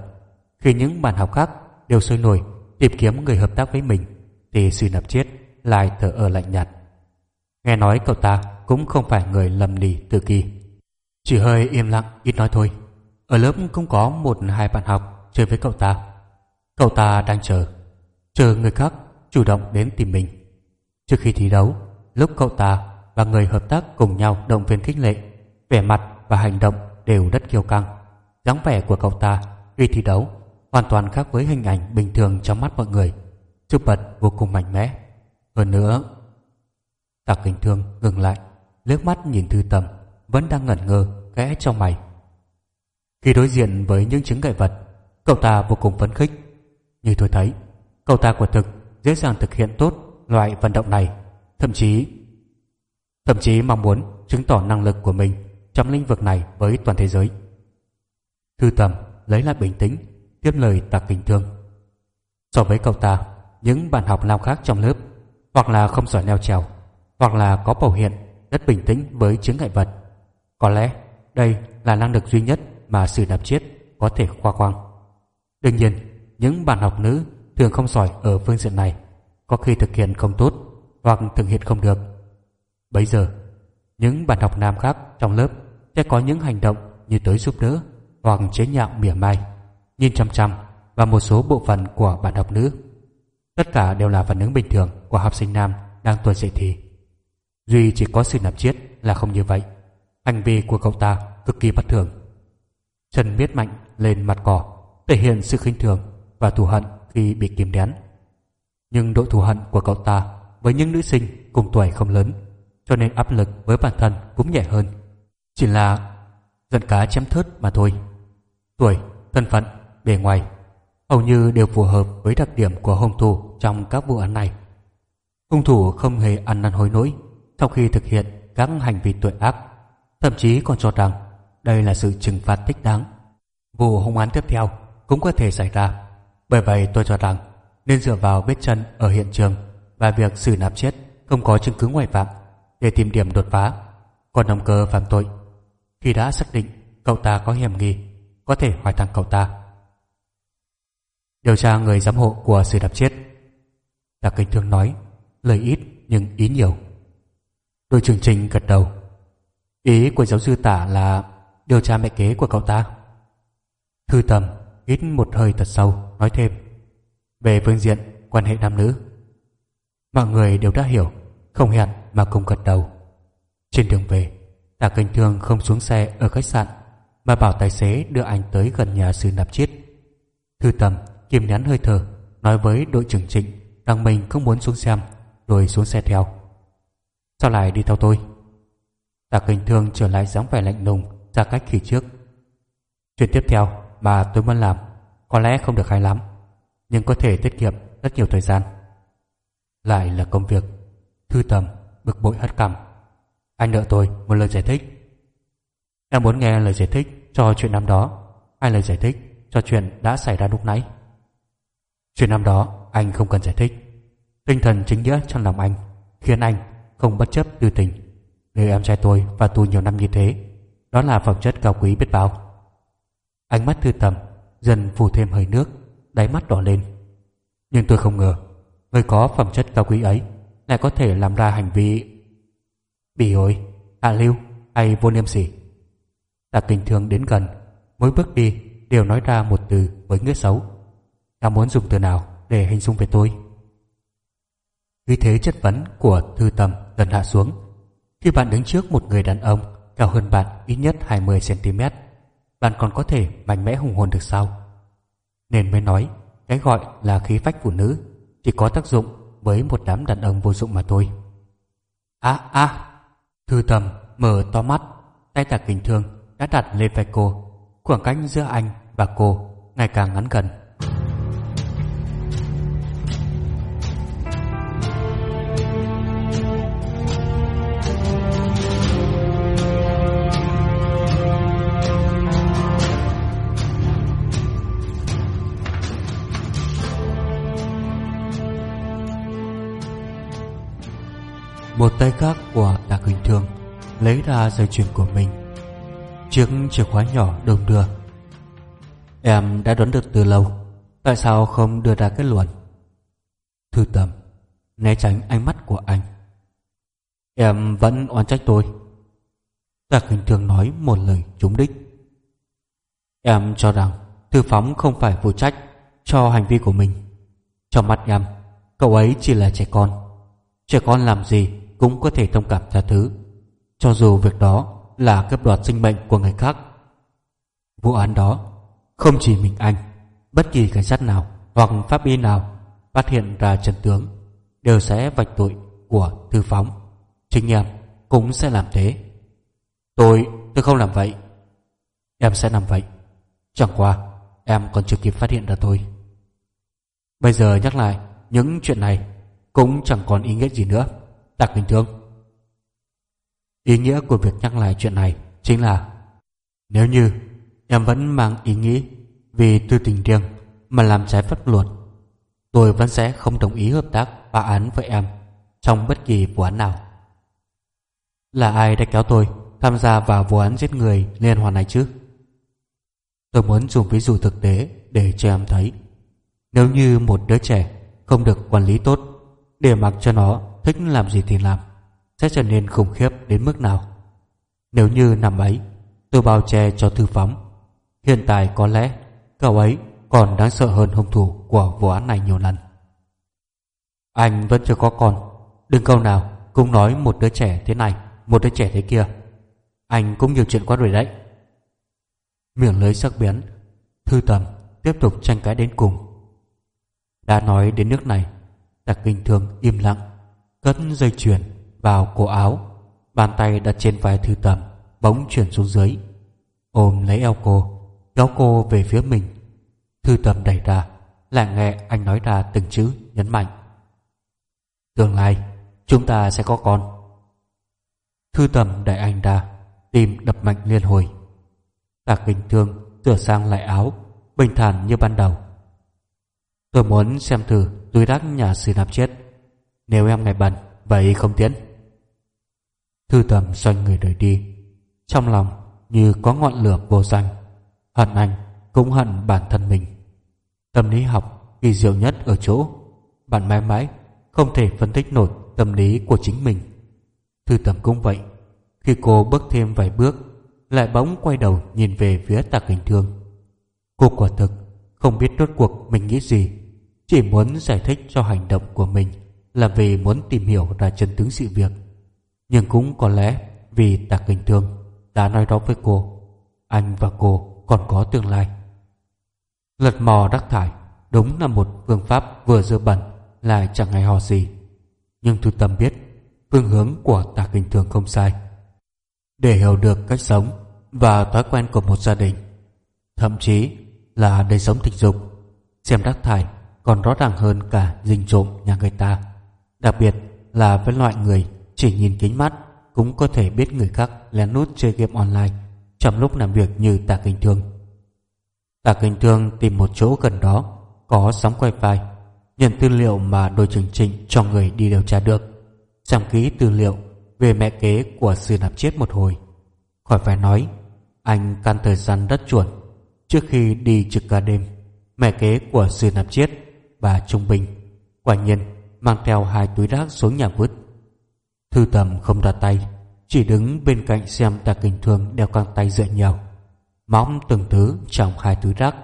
Khi những bạn học khác đều sôi nổi tìm kiếm người hợp tác với mình, thì Sư Nạp chết, lại thở ở lạnh nhạt. Nghe nói cậu ta cũng không phải người lầm lì tự kỳ. Chỉ hơi im lặng ít nói thôi. Ở lớp cũng có một hai bạn học chơi với cậu ta. Cậu ta đang chờ, chờ người khác chủ động đến tìm mình. Trước khi thi đấu, lúc cậu ta và người hợp tác cùng nhau động viên khích lệ, vẻ mặt và hành động đều rất kiêu căng. dáng vẻ của cậu ta khi thi đấu hoàn toàn khác với hình ảnh bình thường trong mắt mọi người, chụp bật vô cùng mạnh mẽ. Hơn nữa, Tạc hình Thương ngừng lại, liếc mắt nhìn Thư Tầm, vẫn đang ngẩn ngơ, kẽ trong mày. Khi đối diện với những chứng ngại vật, cậu ta vô cùng phấn khích. Như tôi thấy, cậu ta quả thực dễ dàng thực hiện tốt loại vận động này, thậm chí thậm chí mong muốn chứng tỏ năng lực của mình trong lĩnh vực này với toàn thế giới. Thư Tầm lấy lại bình tĩnh, tiếp lời Tạc Kinh Thương. So với cậu ta, những bạn học lao khác trong lớp hoặc là không giỏi leo trèo, hoặc là có biểu hiện rất bình tĩnh với chứng ngại vật. Có lẽ đây là năng lực duy nhất mà sự đạp chết có thể khoa khoang. Đương nhiên, những bạn học nữ thường không giỏi ở phương diện này, có khi thực hiện không tốt hoặc thực hiện không được. Bây giờ, những bạn học nam khác trong lớp sẽ có những hành động như tới giúp đỡ hoặc chế nhạo mỉa mai, nhìn chăm chăm và một số bộ phận của bạn học nữ. Tất cả đều là phản ứng bình thường của học sinh nam đang tuổi dậy thì. Duy chỉ có sự nạp chiết là không như vậy. Hành vi của cậu ta cực kỳ bất thường. trần miết mạnh lên mặt cỏ, thể hiện sự khinh thường và thù hận khi bị kiếm đén. Nhưng độ thù hận của cậu ta với những nữ sinh cùng tuổi không lớn, cho nên áp lực với bản thân cũng nhẹ hơn. Chỉ là giận cá chém thớt mà thôi. Tuổi, thân phận, bề ngoài hầu như đều phù hợp với đặc điểm của hung thủ trong các vụ án này. Hung thủ không hề ăn năn hối lỗi sau khi thực hiện các hành vi tội ác, thậm chí còn cho rằng đây là sự trừng phạt thích đáng. Vụ hung án tiếp theo cũng có thể xảy ra. Bởi vậy tôi cho rằng nên dựa vào vết chân ở hiện trường và việc xử nạp chết không có chứng cứ ngoại phạm để tìm điểm đột phá. Còn động cơ phạm tội, khi đã xác định cậu ta có hiểm nghi, có thể hỏi thẳng cậu ta. Điều tra người giám hộ của sự đạp chết. Tạ Kinh Thương nói, lời ít nhưng ý nhiều. Đội trưởng Trình gật đầu. Ý của giáo sư tả là điều tra mẹ kế của cậu ta. Thư tầm hít một hơi thật sâu, nói thêm. Về phương diện quan hệ nam nữ. Mọi người đều đã hiểu, không hẹn mà cùng gật đầu. Trên đường về, Tạ Kinh Thương không xuống xe ở khách sạn mà bảo tài xế đưa anh tới gần nhà sư nạp chiết. Thư tầm kiềm nén hơi thở nói với đội trưởng Trịnh rằng mình không muốn xuống xem rồi xuống xe theo. Sao lại đi theo tôi? Tạ Kinh Thương trở lại dáng vẻ lạnh lùng ra cách khi trước. Chuyện tiếp theo mà tôi muốn làm có lẽ không được hay lắm nhưng có thể tiết kiệm rất nhiều thời gian. Lại là công việc. Thư tầm, bực bội hất cằm. Anh nợ tôi một lời giải thích. Em muốn nghe lời giải thích cho chuyện năm đó hay lời giải thích cho chuyện đã xảy ra lúc nãy? Chuyện năm đó anh không cần giải thích. Tinh thần chính nghĩa trong lòng anh khiến anh không bất chấp tư tình. Người em trai tôi và tôi nhiều năm như thế, đó là phẩm chất cao quý biết bao. Ánh mắt thư tầm dần phủ thêm hơi nước, đáy mắt đỏ lên. Nhưng tôi không ngờ, người có phẩm chất cao quý ấy lại có thể làm ra hành vi bỉ ổi, hạ lưu hay vô niêm sỉ. Ta kinh thường đến gần, mỗi bước đi đều nói ra một từ với nghĩa xấu. Ta muốn dùng từ nào để hình dung về tôi? Vì thế chất vấn của thư tầm dần hạ xuống. Khi bạn đứng trước một người đàn ông cao hơn bạn ít nhất 20cm, bạn còn có thể mạnh mẽ hùng hồn được sao? Nên mới nói, cái gọi là khí phách phụ nữ chỉ có tác dụng với một đám đàn ông vô dụng mà thôi. À à, thư tầm mở to mắt, tay tạc kính thương đã đặt lên vai cô. Khoảng cách giữa anh và cô ngày càng ngắn gần. Một tay khác của đặc hình thương lấy ra dây chuyền của mình, chiếc chìa khóa nhỏ đồng đưa. Em đã đoán được từ lâu, tại sao không đưa ra kết luận? Thư tầm, né tránh ánh mắt của anh. Em vẫn oán trách tôi. Đặc hình thương nói một lời trúng đích. Em cho rằng thư phóng không phải phụ trách cho hành vi của mình. Trong mắt em, cậu ấy chỉ là trẻ con. Trẻ con làm gì cũng có thể thông cảm tha thứ. Cho dù việc đó là cướp đoạt sinh mệnh của người khác, vụ án đó không chỉ mình anh, bất kỳ cảnh sát nào hoặc pháp y nào phát hiện ra trần tướng đều sẽ vạch tội của thư phóng. Chính em cũng sẽ làm thế. Tôi tôi không làm vậy. Em sẽ làm vậy. Chẳng qua, em còn chưa kịp phát hiện ra tôi bây giờ nhắc lại những chuyện này cũng chẳng còn ý nghĩa gì nữa. Tạc Bình Thương Ý nghĩa của việc nhắc lại chuyện này chính là, Nếu như em vẫn mang ý nghĩ vì tư tình riêng mà làm trái pháp luật, tôi vẫn sẽ không đồng ý hợp tác phá án với em trong bất kỳ vụ án nào. Là ai đã kéo tôi tham gia vào vụ án giết người liên hoàn này chứ? Tôi muốn dùng ví dụ thực tế để cho em thấy, nếu như một đứa trẻ không được quản lý tốt, để mặc cho nó thích làm gì thì làm, sẽ trở nên khủng khiếp đến mức nào. Nếu như năm ấy, tôi bao che cho thư phóng, hiện tại có lẽ cậu ấy còn đáng sợ hơn hung thủ của vụ án này nhiều lần. Anh vẫn chưa có con, đừng câu nào cũng nói một đứa trẻ thế này, một đứa trẻ thế kia. Anh cũng nhiều chuyện quá rồi đấy. Miệng lưới sắc bén, thư tầm tiếp tục tranh cãi đến cùng. Đã nói đến nước này đặc kinh thường im lặng cất dây chuyền vào cổ áo. Bàn tay đặt trên vai thư tầm, bỗng chuyển xuống dưới. Ôm lấy eo cô, kéo cô về phía mình. Thư tầm đẩy ra, lại nghe anh nói ra từng chữ nhấn mạnh. Tương lai, chúng ta sẽ có con. Thư tầm đẩy anh ra, tim đập mạnh liên hồi. Tạc bình thương sửa sang lại áo, bình thản như ban đầu. Tôi muốn xem thử túi đắc nhà sư nạp chết nếu em ngày bận, Vậy không tiến Thư tầm xoay người rời đi. Trong lòng như có ngọn lửa vô danh. Hận anh cũng hận bản thân mình. Tâm lý học kỳ diệu nhất ở chỗ, Bạn mãi mãi không thể phân tích nổi tâm lý của chính mình. Thư tầm cũng vậy. Khi cô bước thêm vài bước, Lại bỗng quay đầu nhìn về phía tạc hình thương. Cô quả thực không biết rốt cuộc mình nghĩ gì, Chỉ muốn giải thích cho hành động của mình là vì muốn tìm hiểu ra chân tướng sự việc. Nhưng cũng có lẽ vì tạc kinh thương đã nói đó với cô, anh và cô còn có tương lai. Lật mò rác thải, đúng là một phương pháp vừa dơ bẩn, lại chẳng hay ho gì. Nhưng thư tâm biết, phương hướng của tạc kinh thương không sai. Để hiểu được cách sống và thói quen của một gia đình, thậm chí là đời sống tình dục, xem rác thải còn rõ ràng hơn cả dinh trộm nhà người ta. Đặc biệt là với loại người chỉ nhìn kính mắt cũng có thể biết người khác lén nút chơi game online trong lúc làm việc như Tạ Kinh Thương. Tạ Kinh Thương tìm một chỗ gần đó có sóng wifi, nhận tư liệu mà đội trưởng Trịnh cho người đi điều tra được, xem kỹ tư liệu về mẹ kế của sư nạp chết một hồi. Khỏi phải nói, anh căn thời gian rất chuẩn trước khi đi trực ca đêm. Mẹ kế của sư nạp chết bà trung bình quả nhiên mang theo hai túi rác xuống nhà vứt. Thư tầm không ra tay, chỉ đứng bên cạnh xem tạ kinh thương đeo căng tay dựa nhau, móng từng thứ trong hai túi rác.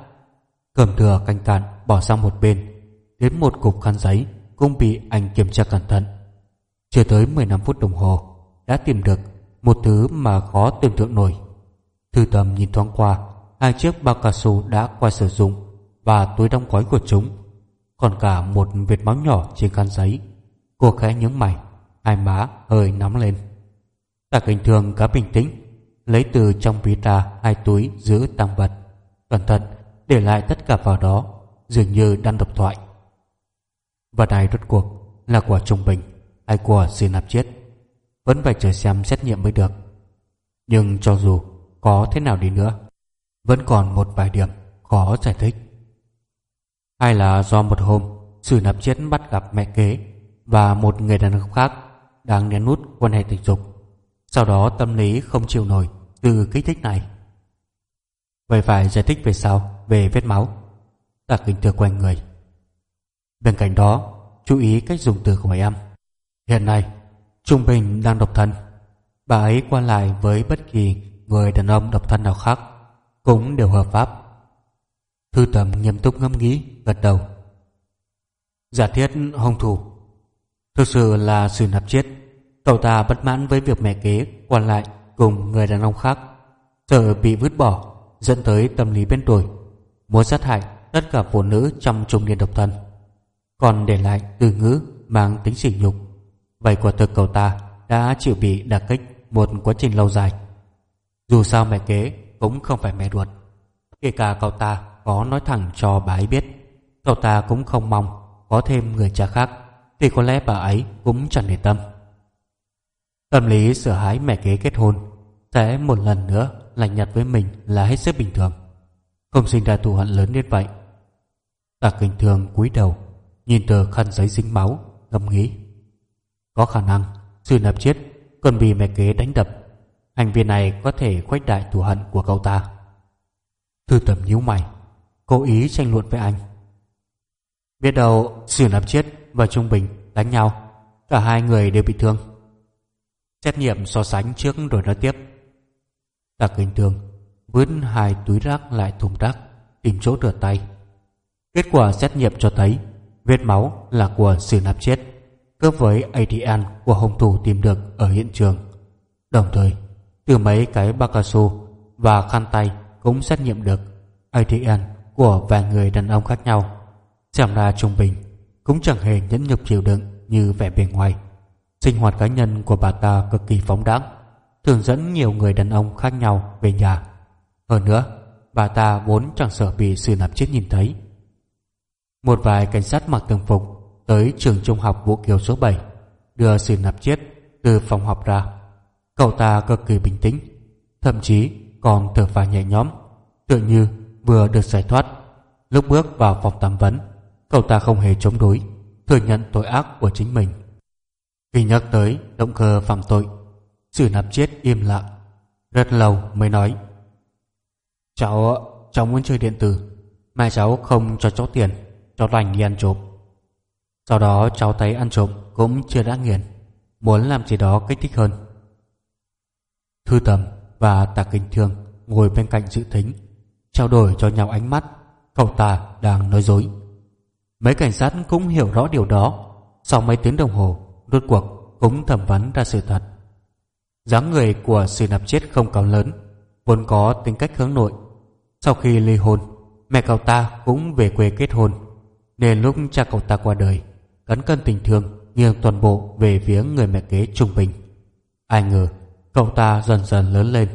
Cầm thừa canh cạn bỏ sang một bên, đến một cục khăn giấy cũng bị anh kiểm tra cẩn thận. Chưa tới 15 phút đồng hồ, đã tìm được một thứ mà khó tưởng tượng nổi. Thư tầm nhìn thoáng qua, hai chiếc bao cao su đã qua sử dụng và túi đóng gói của chúng còn cả một vệt máu nhỏ trên khăn giấy. Cô khẽ nhướng mày, hai má hơi nóng lên. Tạc hình thường khá bình tĩnh, lấy từ trong ví ra hai túi giữ tăng vật. Cẩn thận, để lại tất cả vào đó, dường như đang độc thoại. Và này rốt cuộc là của trung bình hay của sư nạp chết. vẫn phải chờ xem xét nghiệm mới được. Nhưng cho dù có thế nào đi nữa, vẫn còn một vài điểm khó giải thích hay là do một hôm, Sử nạp chết bắt gặp mẹ kế và một người đàn ông khác đang nén nút quan hệ tình dục. Sau đó tâm lý không chịu nổi từ kích thích này. Vậy phải giải thích về sau về vết máu. Tạc kính thừa quanh người. Bên cạnh đó, chú ý cách dùng từ của em. Hiện nay, trung bình đang độc thân. Bà ấy qua lại với bất kỳ người đàn ông độc thân nào khác, cũng đều hợp pháp thư tầm nghiêm túc ngẫm nghĩ, gật đầu. Giả thiết hung thủ. Thực sự là sự nạp chết. Cậu ta bất mãn với việc mẹ kế qua lại cùng người đàn ông khác. Sợ bị vứt bỏ, dẫn tới tâm lý bên tuổi muốn sát hại, tất cả phụ nữ trong trung niên độc thân. Còn để lại từ ngữ mang tính sỉ nhục. Vậy quả thực cậu ta đã chịu bị đả kích một quá trình lâu dài. Dù sao mẹ kế cũng không phải mẹ ruột. Kể cả cậu ta có nói thẳng cho bà ấy biết. Cậu ta cũng không mong có thêm người cha khác, thì có lẽ bà ấy cũng chẳng để tâm. Tâm lý sợ hãi mẹ kế kết hôn sẽ một lần nữa lạnh nhạt với mình là hết sức bình thường. Không sinh ra thù hận lớn đến vậy. Tạc kinh thường cúi đầu, nhìn tờ khăn giấy dính máu, ngẫm nghĩ. Có khả năng sư nạp chết còn bị mẹ kế đánh đập. Hành vi này có thể khuếch đại thù hận của cậu ta. Thư tầm nhíu mày cố ý tranh luận với anh. Biết đâu sử nạp chết và trung bình đánh nhau, cả hai người đều bị thương. Xét nghiệm so sánh trước rồi nói tiếp. Tạc kinh thường vứt hai túi rác lại thùng rác, tìm chỗ rửa tay. Kết quả xét nghiệm cho thấy vết máu là của sử nạp chết cướp với ADN của hung thủ tìm được ở hiện trường. Đồng thời, từ mấy cái bao cao su và khăn tay cũng xét nghiệm được ADN của vài người đàn ông khác nhau xem ra trung bình cũng chẳng hề nhẫn nhục chịu đựng như vẻ bề ngoài. Sinh hoạt cá nhân của bà ta cực kỳ phóng đãng thường dẫn nhiều người đàn ông khác nhau về nhà. Hơn nữa bà ta vốn chẳng sợ bị sư nạp chết nhìn thấy. Một vài cảnh sát mặc thường phục tới trường trung học Vũ Kiều số 7 đưa sư nạp chết từ phòng học ra. Cậu ta cực kỳ bình tĩnh, thậm chí còn thở phào nhẹ nhõm, tựa như vừa được giải thoát. Lúc bước vào phòng thẩm vấn, cậu ta không hề chống đối, thừa nhận tội ác của chính mình. Khi nhắc tới động cơ phạm tội, sử nạp chết im lặng, rất lâu mới nói: "Cháu, cháu muốn chơi điện tử, mai cháu không cho cháu tiền." cháu đành đi ăn trộm sau đó cháu thấy ăn trộm cũng chưa đã nghiền muốn làm gì đó kích thích hơn thư tầm và tạ kinh thương ngồi bên cạnh dự thính trao đổi cho nhau ánh mắt, cậu ta đang nói dối. Mấy cảnh sát cũng hiểu rõ điều đó. Sau mấy tiếng đồng hồ, rốt cuộc cũng thẩm vấn ra sự thật. Dáng người của sự nạp chết không cao lớn, vốn có tính cách hướng nội. Sau khi ly hôn, mẹ cậu ta cũng về quê kết hôn. Nên lúc cha cậu ta qua đời, cấn cân tình thương nghiêng toàn bộ về phía người mẹ kế trung bình. Ai ngờ, cậu ta dần dần lớn lên.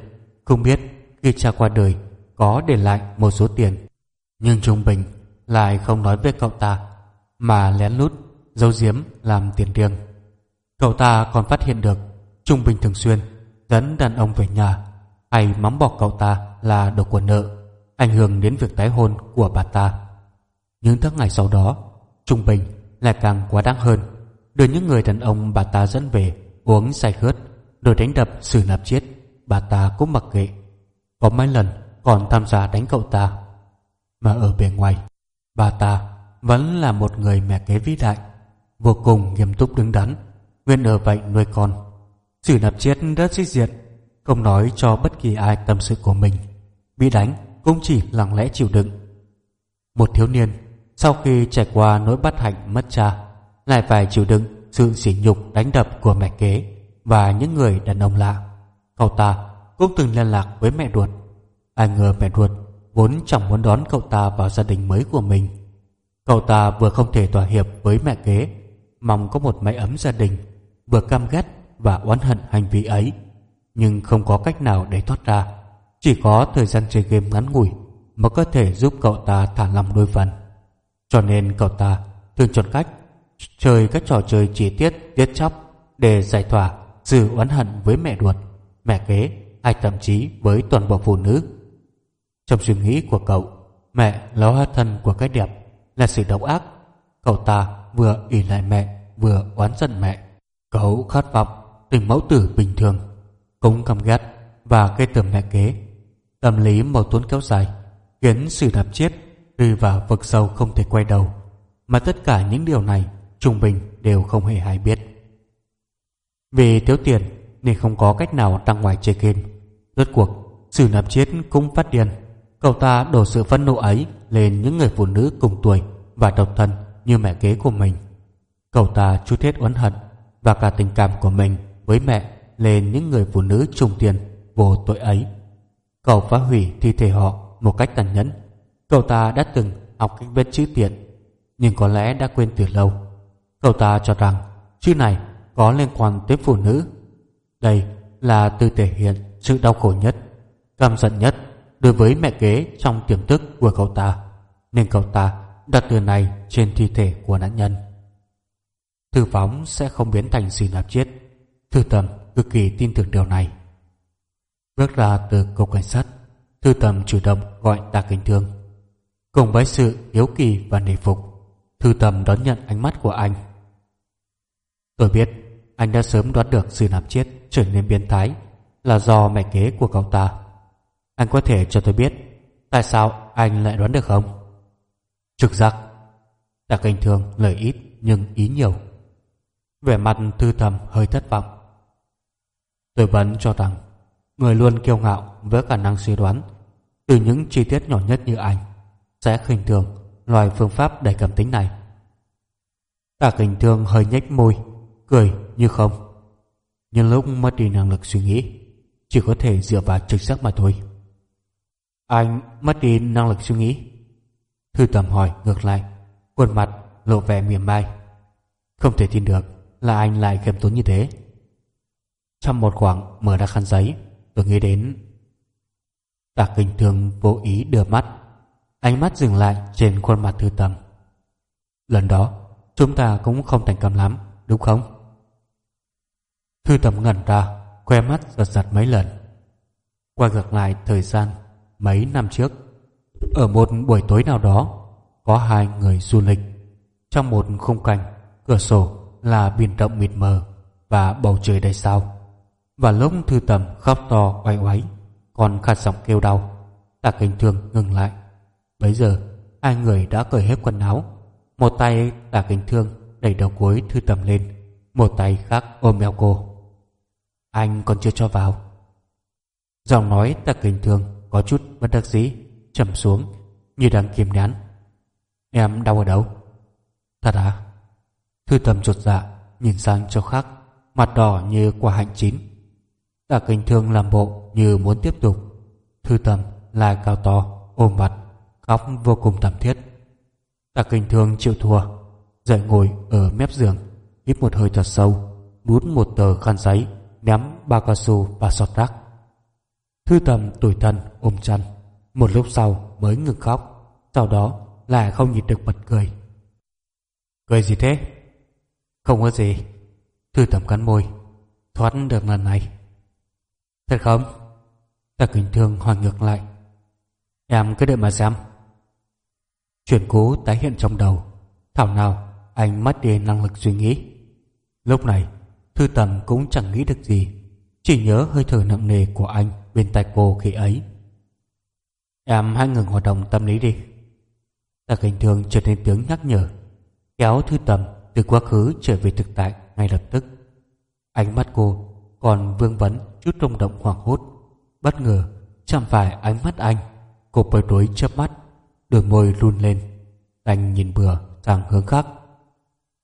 Không biết khi cha qua đời có để lại một số tiền. Nhưng trung bình lại không nói với cậu ta, mà lén lút giấu giếm làm tiền riêng. Cậu ta còn phát hiện được trung bình thường xuyên dẫn đàn ông về nhà hay mắm bỏ cậu ta là đồ của nợ, ảnh hưởng đến việc tái hôn của bà ta. Những tháng ngày sau đó, Trung Bình lại càng quá đáng hơn, Đưa những người đàn ông bà ta dẫn về Uống say khướt, Rồi đánh đập, xử nạp chết, Bà ta cũng mặc kệ. Có mấy lần còn tham gia đánh cậu ta. Mà ở bề ngoài, Bà ta vẫn là một người mẹ kế vĩ đại, Vô cùng nghiêm túc đứng đắn Nguyên ở vậy nuôi con. Xử nạp chết rất sĩ diệt, Không nói cho bất kỳ ai tâm sự của mình, Bị đánh cũng chỉ lặng lẽ chịu đựng. Một thiếu niên, sau khi trải qua nỗi bất hạnh mất cha, lại phải chịu đựng sự sỉ nhục đánh đập của mẹ kế và những người đàn ông lạ. Cậu ta cũng từng liên lạc với mẹ ruột ai ngờ mẹ ruột vốn chẳng muốn đón cậu ta vào gia đình mới của mình cậu ta vừa không thể thỏa hiệp với mẹ kế mong có một mái ấm gia đình vừa căm ghét và oán hận hành vi ấy nhưng không có cách nào để thoát ra. Chỉ có thời gian chơi game ngắn ngủi mới có thể giúp cậu ta thả lòng đôi phần. Cho nên cậu ta thường chọn cách chơi các trò chơi chi tiết tiết chóc để giải tỏa sự oán hận với mẹ ruột, mẹ kế hay thậm chí với toàn bộ phụ nữ. Trong suy nghĩ của cậu, mẹ là hóa thân của cái đẹp, là sự độc ác. Cậu ta vừa ỉ lại mẹ, vừa oán giận mẹ. Cậu khát vọng tình mẫu tử bình thường, cũng căm ghét và gây tầm mẹ kế. Tâm lý mâu thuẫn kéo dài, khiến sự đạp chết rơi vào vực sâu không thể quay đầu. Mà tất cả những điều này trung bình đều không hề hay biết. Vì thiếu tiền nên không có cách nào đăng ngoài chơi game. Rốt cuộc, sự nạp chết cũng phát điên. Cậu ta đổ sự phẫn nộ ấy lên những người phụ nữ cùng tuổi và độc thân như mẹ kế của mình. Cậu ta chút hết oán hận và cả tình cảm của mình với mẹ lên những người phụ nữ trung tiền vô tội ấy. Cậu phá hủy thi thể họ một cách tàn nhẫn. Cậu ta đã từng học cách viết chữ tiện, nhưng có lẽ đã quên từ lâu. Cậu ta cho rằng chữ này có liên quan tới phụ nữ. Đây là từ thể hiện sự đau khổ nhất, căm giận nhất đối với mẹ kế trong tiềm thức của cậu ta, nên cậu ta đặt từ này trên thi thể của nạn nhân. Thư phóng sẽ không biến thành sự nạp chết. Thư tầm cực kỳ tin tưởng điều này. Bước ra từ cục cảnh sát, Thư tầm chủ động gọi đạc kính thương. Cùng với sự hiếu kỳ và nể phục, Thư tầm đón nhận ánh mắt của anh. Tôi biết anh đã sớm đoán được sự nạp chết trở nên biến thái là do mẹ kế của cậu ta. Anh có thể cho tôi biết tại sao anh lại đoán được không? Trực giác. Tạ cảnh thường lời ít nhưng ý nhiều. Vẻ mặt thư thầm hơi thất vọng. Tôi vẫn cho rằng người luôn kiêu ngạo với khả năng suy đoán từ những chi tiết nhỏ nhất như anh sẽ khinh thường loài phương pháp đầy cảm tính này. Tạ cảnh thường hơi nhếch môi, cười như không. Nhưng lúc mất đi năng lực suy nghĩ, chỉ có thể dựa vào trực giác mà thôi. Anh mất đi năng lực suy nghĩ. Thư tầm hỏi ngược lại, khuôn mặt lộ vẻ mỉa mai. Không thể tin được là anh lại khiêm tốn như thế. Trong một khoảng mở ra khăn giấy, tôi nghĩ đến... Tạ kinh thường vô ý đưa mắt, ánh mắt dừng lại trên khuôn mặt thư tầm. Lần đó, chúng ta cũng không thành công lắm, đúng không? Thư tầm ngẩn ra, khoe mắt giật giật mấy lần. Qua ngược lại thời gian mấy năm trước, ở một buổi tối nào đó, có hai người du lịch. Trong một khung cảnh, cửa sổ là biển rộng mịt mờ và bầu trời đầy sao. Và lúc thư tầm khóc to oai oáy còn khát giọng kêu đau, tạ kinh thương ngừng lại. Bấy giờ, hai người đã cởi hết quần áo. Một tay tạ kinh thương đẩy đầu cuối thư tầm lên, một tay khác ôm eo cô. Anh còn chưa cho vào. Giọng nói tạ kinh thương có chút bất đắc dĩ, trầm xuống như đang kiềm nén. Em đau ở đâu? Thật à? Thư tầm chột dạ Nhìn sang chỗ khác Mặt đỏ như quả hạnh chín Tạ kinh thương làm bộ như muốn tiếp tục Thư tầm lại cao to Ôm mặt Khóc vô cùng thảm thiết Tạ kinh thương chịu thua Dậy ngồi ở mép giường Hít một hơi thật sâu Đút một tờ khăn giấy Ném bao cao su và sọt rác Thư tầm tuổi thân ôm chăn. Một lúc sau mới ngừng khóc. Sau đó là không nhịn được bật cười. Cười gì thế? Không có gì. Thư tầm cắn môi. Thoát được lần này. Thật không? Ta kính thương hỏi ngược lại. Em cứ đợi mà xem. Chuyện cũ tái hiện trong đầu. Thảo nào anh mất đi năng lực suy nghĩ. Lúc này, Thư tầm cũng chẳng nghĩ được gì. Chỉ nhớ hơi thở nặng nề của anh. Bên tai cô khi ấy Em hãy ngừng hoạt động tâm lý đi Ta hình thường trở nên tiếng nhắc nhở Kéo thư tầm từ quá khứ trở về thực tại ngay lập tức. Ánh mắt cô còn vương vấn chút rung động hoảng hốt. Bất ngờ chạm phải ánh mắt anh. Cô bối rối chớp mắt, đôi môi run lên. Anh nhìn bừa sang hướng khác.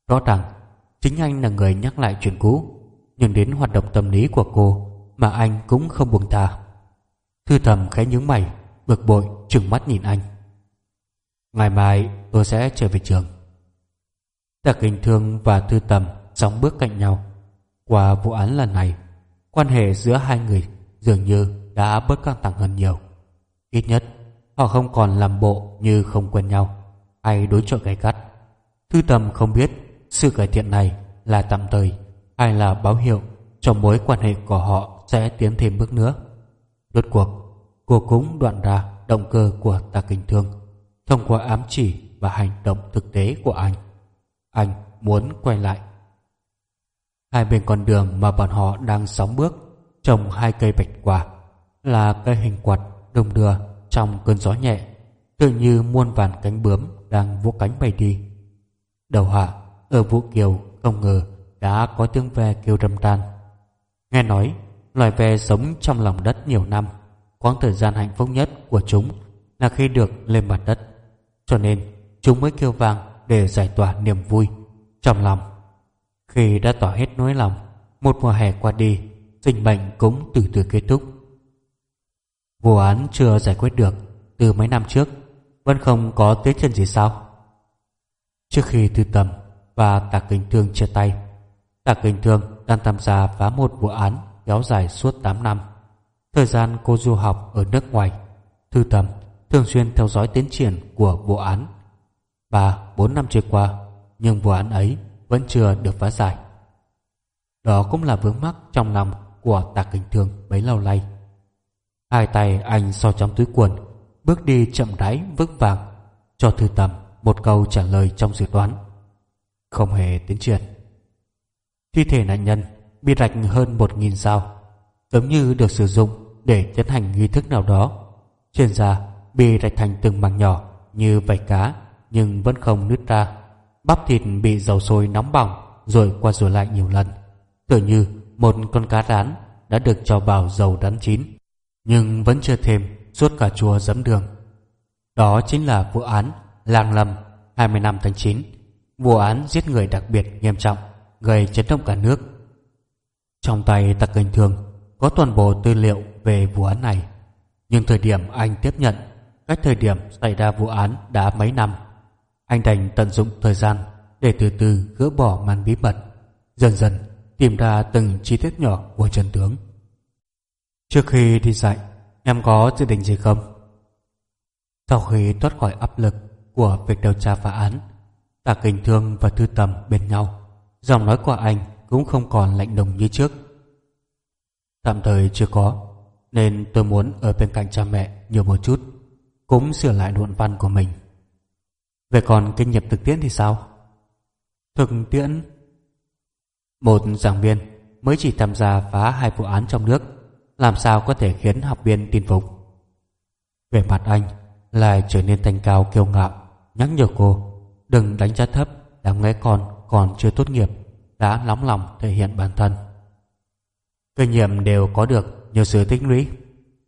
Rõ ràng chính anh là người nhắc lại chuyện cũ, nhưng đến hoạt động tâm lý của cô mà anh cũng không buông tha. Thư thầm khẽ nhướng mày, bực bội trừng mắt nhìn anh. Ngày mai tôi sẽ trở về trường. Tạc Kinh Thương và Thư Tầm sóng bước cạnh nhau. Qua vụ án lần này, Quan hệ giữa hai người dường như đã bớt căng thẳng hơn nhiều. Ít nhất, họ không còn làm bộ như không quen nhau hay đối chọi gay gắt. Thư Tầm không biết sự cải thiện này là tạm thời hay là báo hiệu cho mối quan hệ của họ sẽ tiến thêm bước nữa. Rốt cuộc, cô cũng đoạn ra động cơ của Tạ Kinh Thương thông qua ám chỉ và hành động thực tế của anh. Anh muốn quay lại. Hai bên con đường mà bọn họ đang sóng bước trồng hai cây bạch quả là cây hình quạt đồng đưa trong cơn gió nhẹ tự như muôn vàn cánh bướm đang vỗ cánh bay đi. Đầu hạ ở Vũ Kiều không ngờ đã có tiếng ve kêu râm ran. Nghe nói loài ve sống trong lòng đất nhiều năm. Quãng thời gian hạnh phúc nhất của chúng là khi được lên mặt đất. Cho nên, chúng mới kêu vang để giải tỏa niềm vui trong lòng. Khi đã tỏa hết nỗi lòng, một mùa hè qua đi, dịch bệnh cũng từ từ kết thúc. Vụ án chưa giải quyết được từ mấy năm trước, vẫn không có tiến chân gì sao? Trước khi tư tầm và tạc kinh thương chia tay, tạc kinh thương đang tham gia phá một vụ án kéo dài suốt 8 năm. Thời gian cô du học ở nước ngoài, thư tầm, thường xuyên theo dõi tiến triển của vụ án. Và bốn năm trôi qua, nhưng vụ án ấy vẫn chưa được phá giải. Đó cũng là vướng mắc trong lòng của tạc kinh thường bấy lâu nay. Hai tay anh so trong túi quần, bước đi chậm rãi, vững vàng, cho thư tầm một câu trả lời trong dự đoán. Không hề tiến triển. Thi thể nạn nhân bị rạch hơn một nghìn sao, giống như được sử dụng để tiến hành nghi thức nào đó. Trên da bị rạch thành từng mảng nhỏ như vảy cá nhưng vẫn không nứt ra. Bắp thịt bị dầu sôi nóng bỏng rồi qua rồi lại nhiều lần. Tựa như một con cá rán đã được cho vào dầu đắn chín nhưng vẫn chưa thêm suốt cả chùa dấm đường. Đó chính là vụ án Lang Lâm 25 tháng 9 vụ án giết người đặc biệt nghiêm trọng gây chấn động cả nước trong tay Tạc kinh thường có toàn bộ tư liệu về vụ án này. Nhưng thời điểm anh tiếp nhận, cách thời điểm xảy ra vụ án đã mấy năm. Anh đành tận dụng thời gian để từ từ gỡ bỏ màn bí mật, dần dần tìm ra từng chi tiết nhỏ của trần tướng. Trước khi đi dạy, em có dự định gì không? Sau khi thoát khỏi áp lực của việc điều tra phá án tạ kinh thương và thư tầm bên nhau. Giọng nói của anh cũng không còn lạnh lùng như trước. Tạm thời chưa có, nên tôi muốn ở bên cạnh cha mẹ nhiều một chút, cũng sửa lại luận văn của mình. Về còn kinh nghiệm thực tiễn thì sao? Thực tiễn? Một giảng viên mới chỉ tham gia phá hai vụ án trong nước, làm sao có thể khiến học viên tin phục? Về mặt anh, lại trở nên thanh cao kiêu ngạo, nhắc nhở cô, đừng đánh giá thấp, đám gái con còn chưa tốt nghiệp đã nóng lòng thể hiện bản thân. Kinh nghiệm đều có được nhờ sự tích lũy.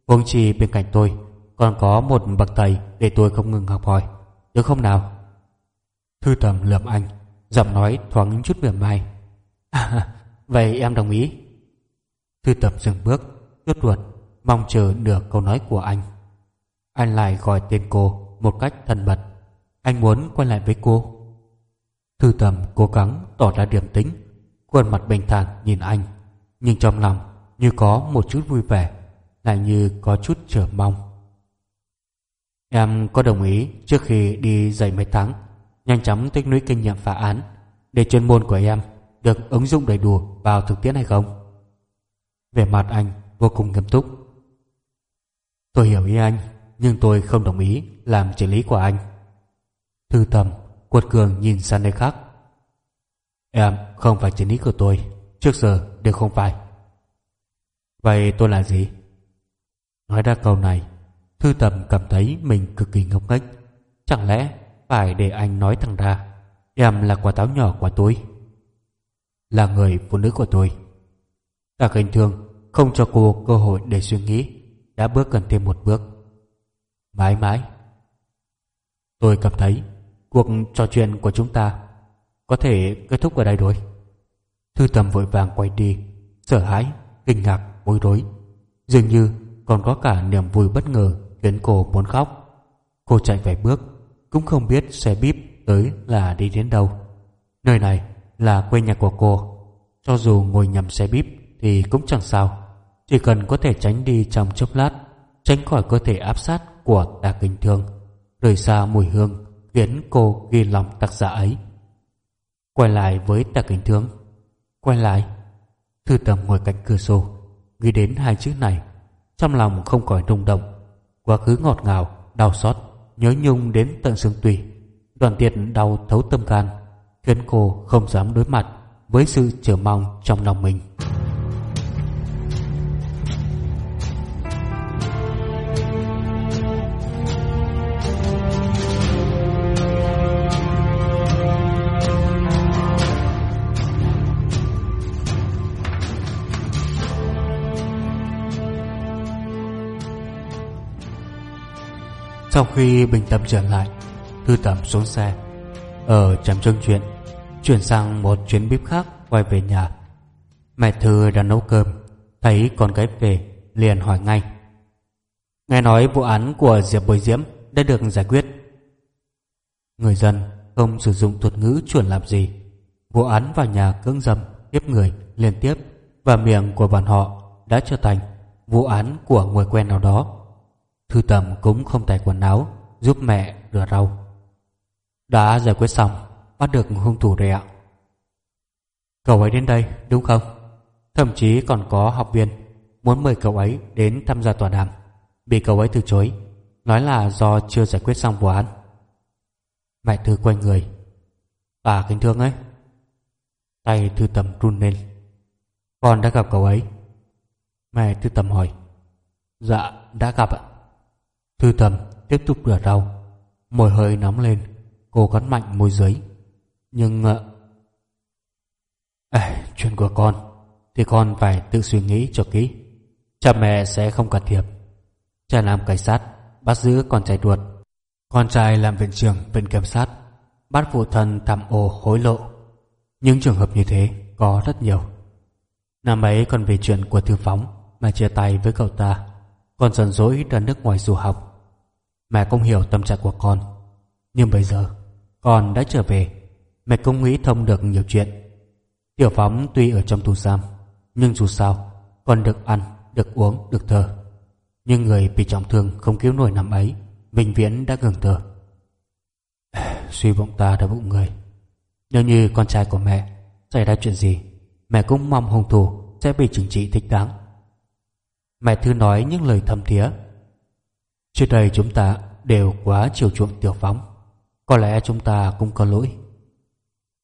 Huống chi bên cạnh tôi còn có một bậc thầy để tôi không ngừng học hỏi. Được không nào? Thư tầm lườm anh giọng nói thoáng chút mỉa mai. À, vậy em đồng ý. Thư tầm dừng bước rút ruột mong chờ nửa câu nói của anh. Anh lại gọi tên cô một cách thân mật. Anh muốn quay lại với cô. Thư tầm cố gắng tỏ ra điềm tĩnh khuôn mặt bình thản nhìn anh, nhưng trong lòng như có một chút vui vẻ, lại như có chút chờ mong. Em có đồng ý trước khi đi dạy mấy tháng, nhanh chóng tích lũy kinh nghiệm phá án để chuyên môn của em được ứng dụng đầy đủ vào thực tiễn hay không? Về mặt anh vô cùng nghiêm túc. Tôi hiểu ý anh, nhưng tôi không đồng ý làm trợ lý của anh. Thư tầm quật cường nhìn sang nơi khác em không phải chiến ý của tôi. Trước giờ đều không phải. Vậy tôi là gì? Nói ra câu này, thư tầm cảm thấy mình cực kỳ ngốc nghếch. Chẳng lẽ phải để anh nói thẳng ra, em là quả táo nhỏ của tôi? Là người phụ nữ của tôi. Ta hình thương không cho cô cơ hội để suy nghĩ, đã bước gần thêm một bước. Mãi mãi, tôi cảm thấy cuộc trò chuyện của chúng ta có thể kết thúc ở đây rồi. Thư tầm vội vàng quay đi, sợ hãi, kinh ngạc, bối rối. Dường như còn có cả niềm vui bất ngờ khiến cô muốn khóc. Cô chạy vài bước, cũng không biết xe bíp tới là đi đến đâu. Nơi này là quê nhà của cô. Cho dù ngồi nhầm xe bíp thì cũng chẳng sao. Chỉ cần có thể tránh đi trong chốc lát, Tránh khỏi cơ thể áp sát của tà kinh thương, Rời xa mùi hương Khiến cô ghi lòng tác giả ấy. Quay lại với tà kính thương Quay lại. Thư tầm ngồi cạnh cửa sổ Nghĩ đến hai chữ này. Trong lòng không khỏi rung động. Quá khứ ngọt ngào, đau xót Nhớ nhung đến tận xương tủy. Đoàn tiệt đau thấu tâm can Khiến cô không dám đối mặt Với sự chờ mong trong lòng mình. Sau khi bình tâm trở lại Thư tầm xuống xe. Ở chấm trưng chuyện, Chuyển sang một chuyến bếp khác Quay về nhà. Mẹ Thư đã nấu cơm, Thấy con gái về, liền hỏi ngay. Nghe nói vụ án của Diệp Bồi Diễm Đã được giải quyết. Người dân không sử dụng thuật ngữ chuẩn làm gì. Vụ án vào nhà cưỡng dâm Tiếp người liên tiếp Và miệng của bọn họ đã trở thành Vụ án của người quen nào đó. Thư tầm cũng không tay quần áo, Giúp mẹ rửa rau. Đã giải quyết xong, Bắt được hung thủ rồi ạ. Cậu ấy đến đây, đúng không? Thậm chí còn có học viên, Muốn mời cậu ấy đến tham gia tòa đàm. Bị cậu ấy từ chối, Nói là do chưa giải quyết xong vụ án. Mẹ Thư quay người. Bà kính thương ấy Tay Thư Tầm run lên. Con đã gặp cậu ấy. Mẹ Thư Tầm hỏi. Dạ đã gặp ạ. Thư Tầm tiếp tục rửa rau. Môi hơi nóng lên Cô gắn mạnh môi dưới. Nhưng à, Chuyện của con Thì con phải tự suy nghĩ cho kỹ. Cha mẹ sẽ không can thiệp. Cha làm cảnh sát Bắt giữ con trai ruột. Con trai làm viện trưởng viện kiểm sát Bắt phụ thân tham ô hối lộ. Những trường hợp như thế Có rất nhiều. Năm ấy còn về chuyện của Thư Phóng Mà chia tay với cậu ta. Con dần dỗi ra nước ngoài du học. Mẹ cũng hiểu tâm trạng của con. Nhưng bây giờ Con đã trở về. Mẹ cũng nghĩ thông được nhiều chuyện. Tiểu phóng tuy ở trong tù giam Nhưng dù sao Con được ăn, được uống, được thở Nhưng người bị trọng thương không cứu nổi năm ấy Vĩnh viễn đã ngừng thở Suy vọng ta đã bụng người. Nếu như con trai của mẹ Xảy ra chuyện gì Mẹ cũng mong hung thủ sẽ bị trừng trị thích đáng. Mẹ Thư nói những lời thâm thía. Trước đây chúng ta đều quá chiều chuộng tiểu phóng. Có lẽ chúng ta cũng có lỗi.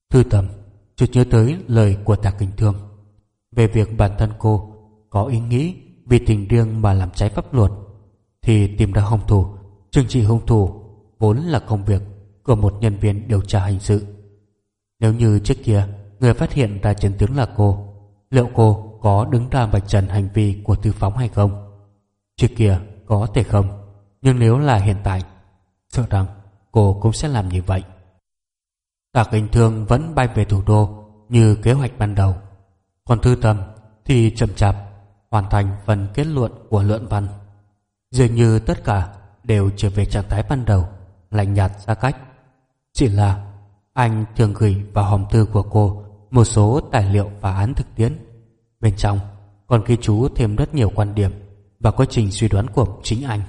Thư tầm, chợt nhớ tới lời của Tạc Kinh Thương Về việc bản thân cô có ý nghĩ vì tình riêng mà làm trái pháp luật, Thì tìm ra hung thủ. Trừng trị hung thủ vốn là công việc của một nhân viên điều tra hình sự. Nếu như trước kia người phát hiện ra chân tướng là cô, Liệu cô có đứng ra vạch trần hành vi của tư phóng hay không? Trước kia có thể không? Nhưng nếu là hiện tại, Sợ rằng cô cũng sẽ làm như vậy. Tạc hình Thương vẫn bay về thủ đô Như kế hoạch ban đầu. Còn Thư Tâm thì chậm chạp Hoàn thành phần kết luận của luận văn. Dường như tất cả Đều trở về trạng thái ban đầu, Lạnh nhạt xa cách. Chỉ là anh thường gửi vào hòm thư của cô Một số tài liệu và án thực tiễn. Bên trong, còn ghi chú thêm rất nhiều quan điểm Và quá trình suy đoán của chính anh.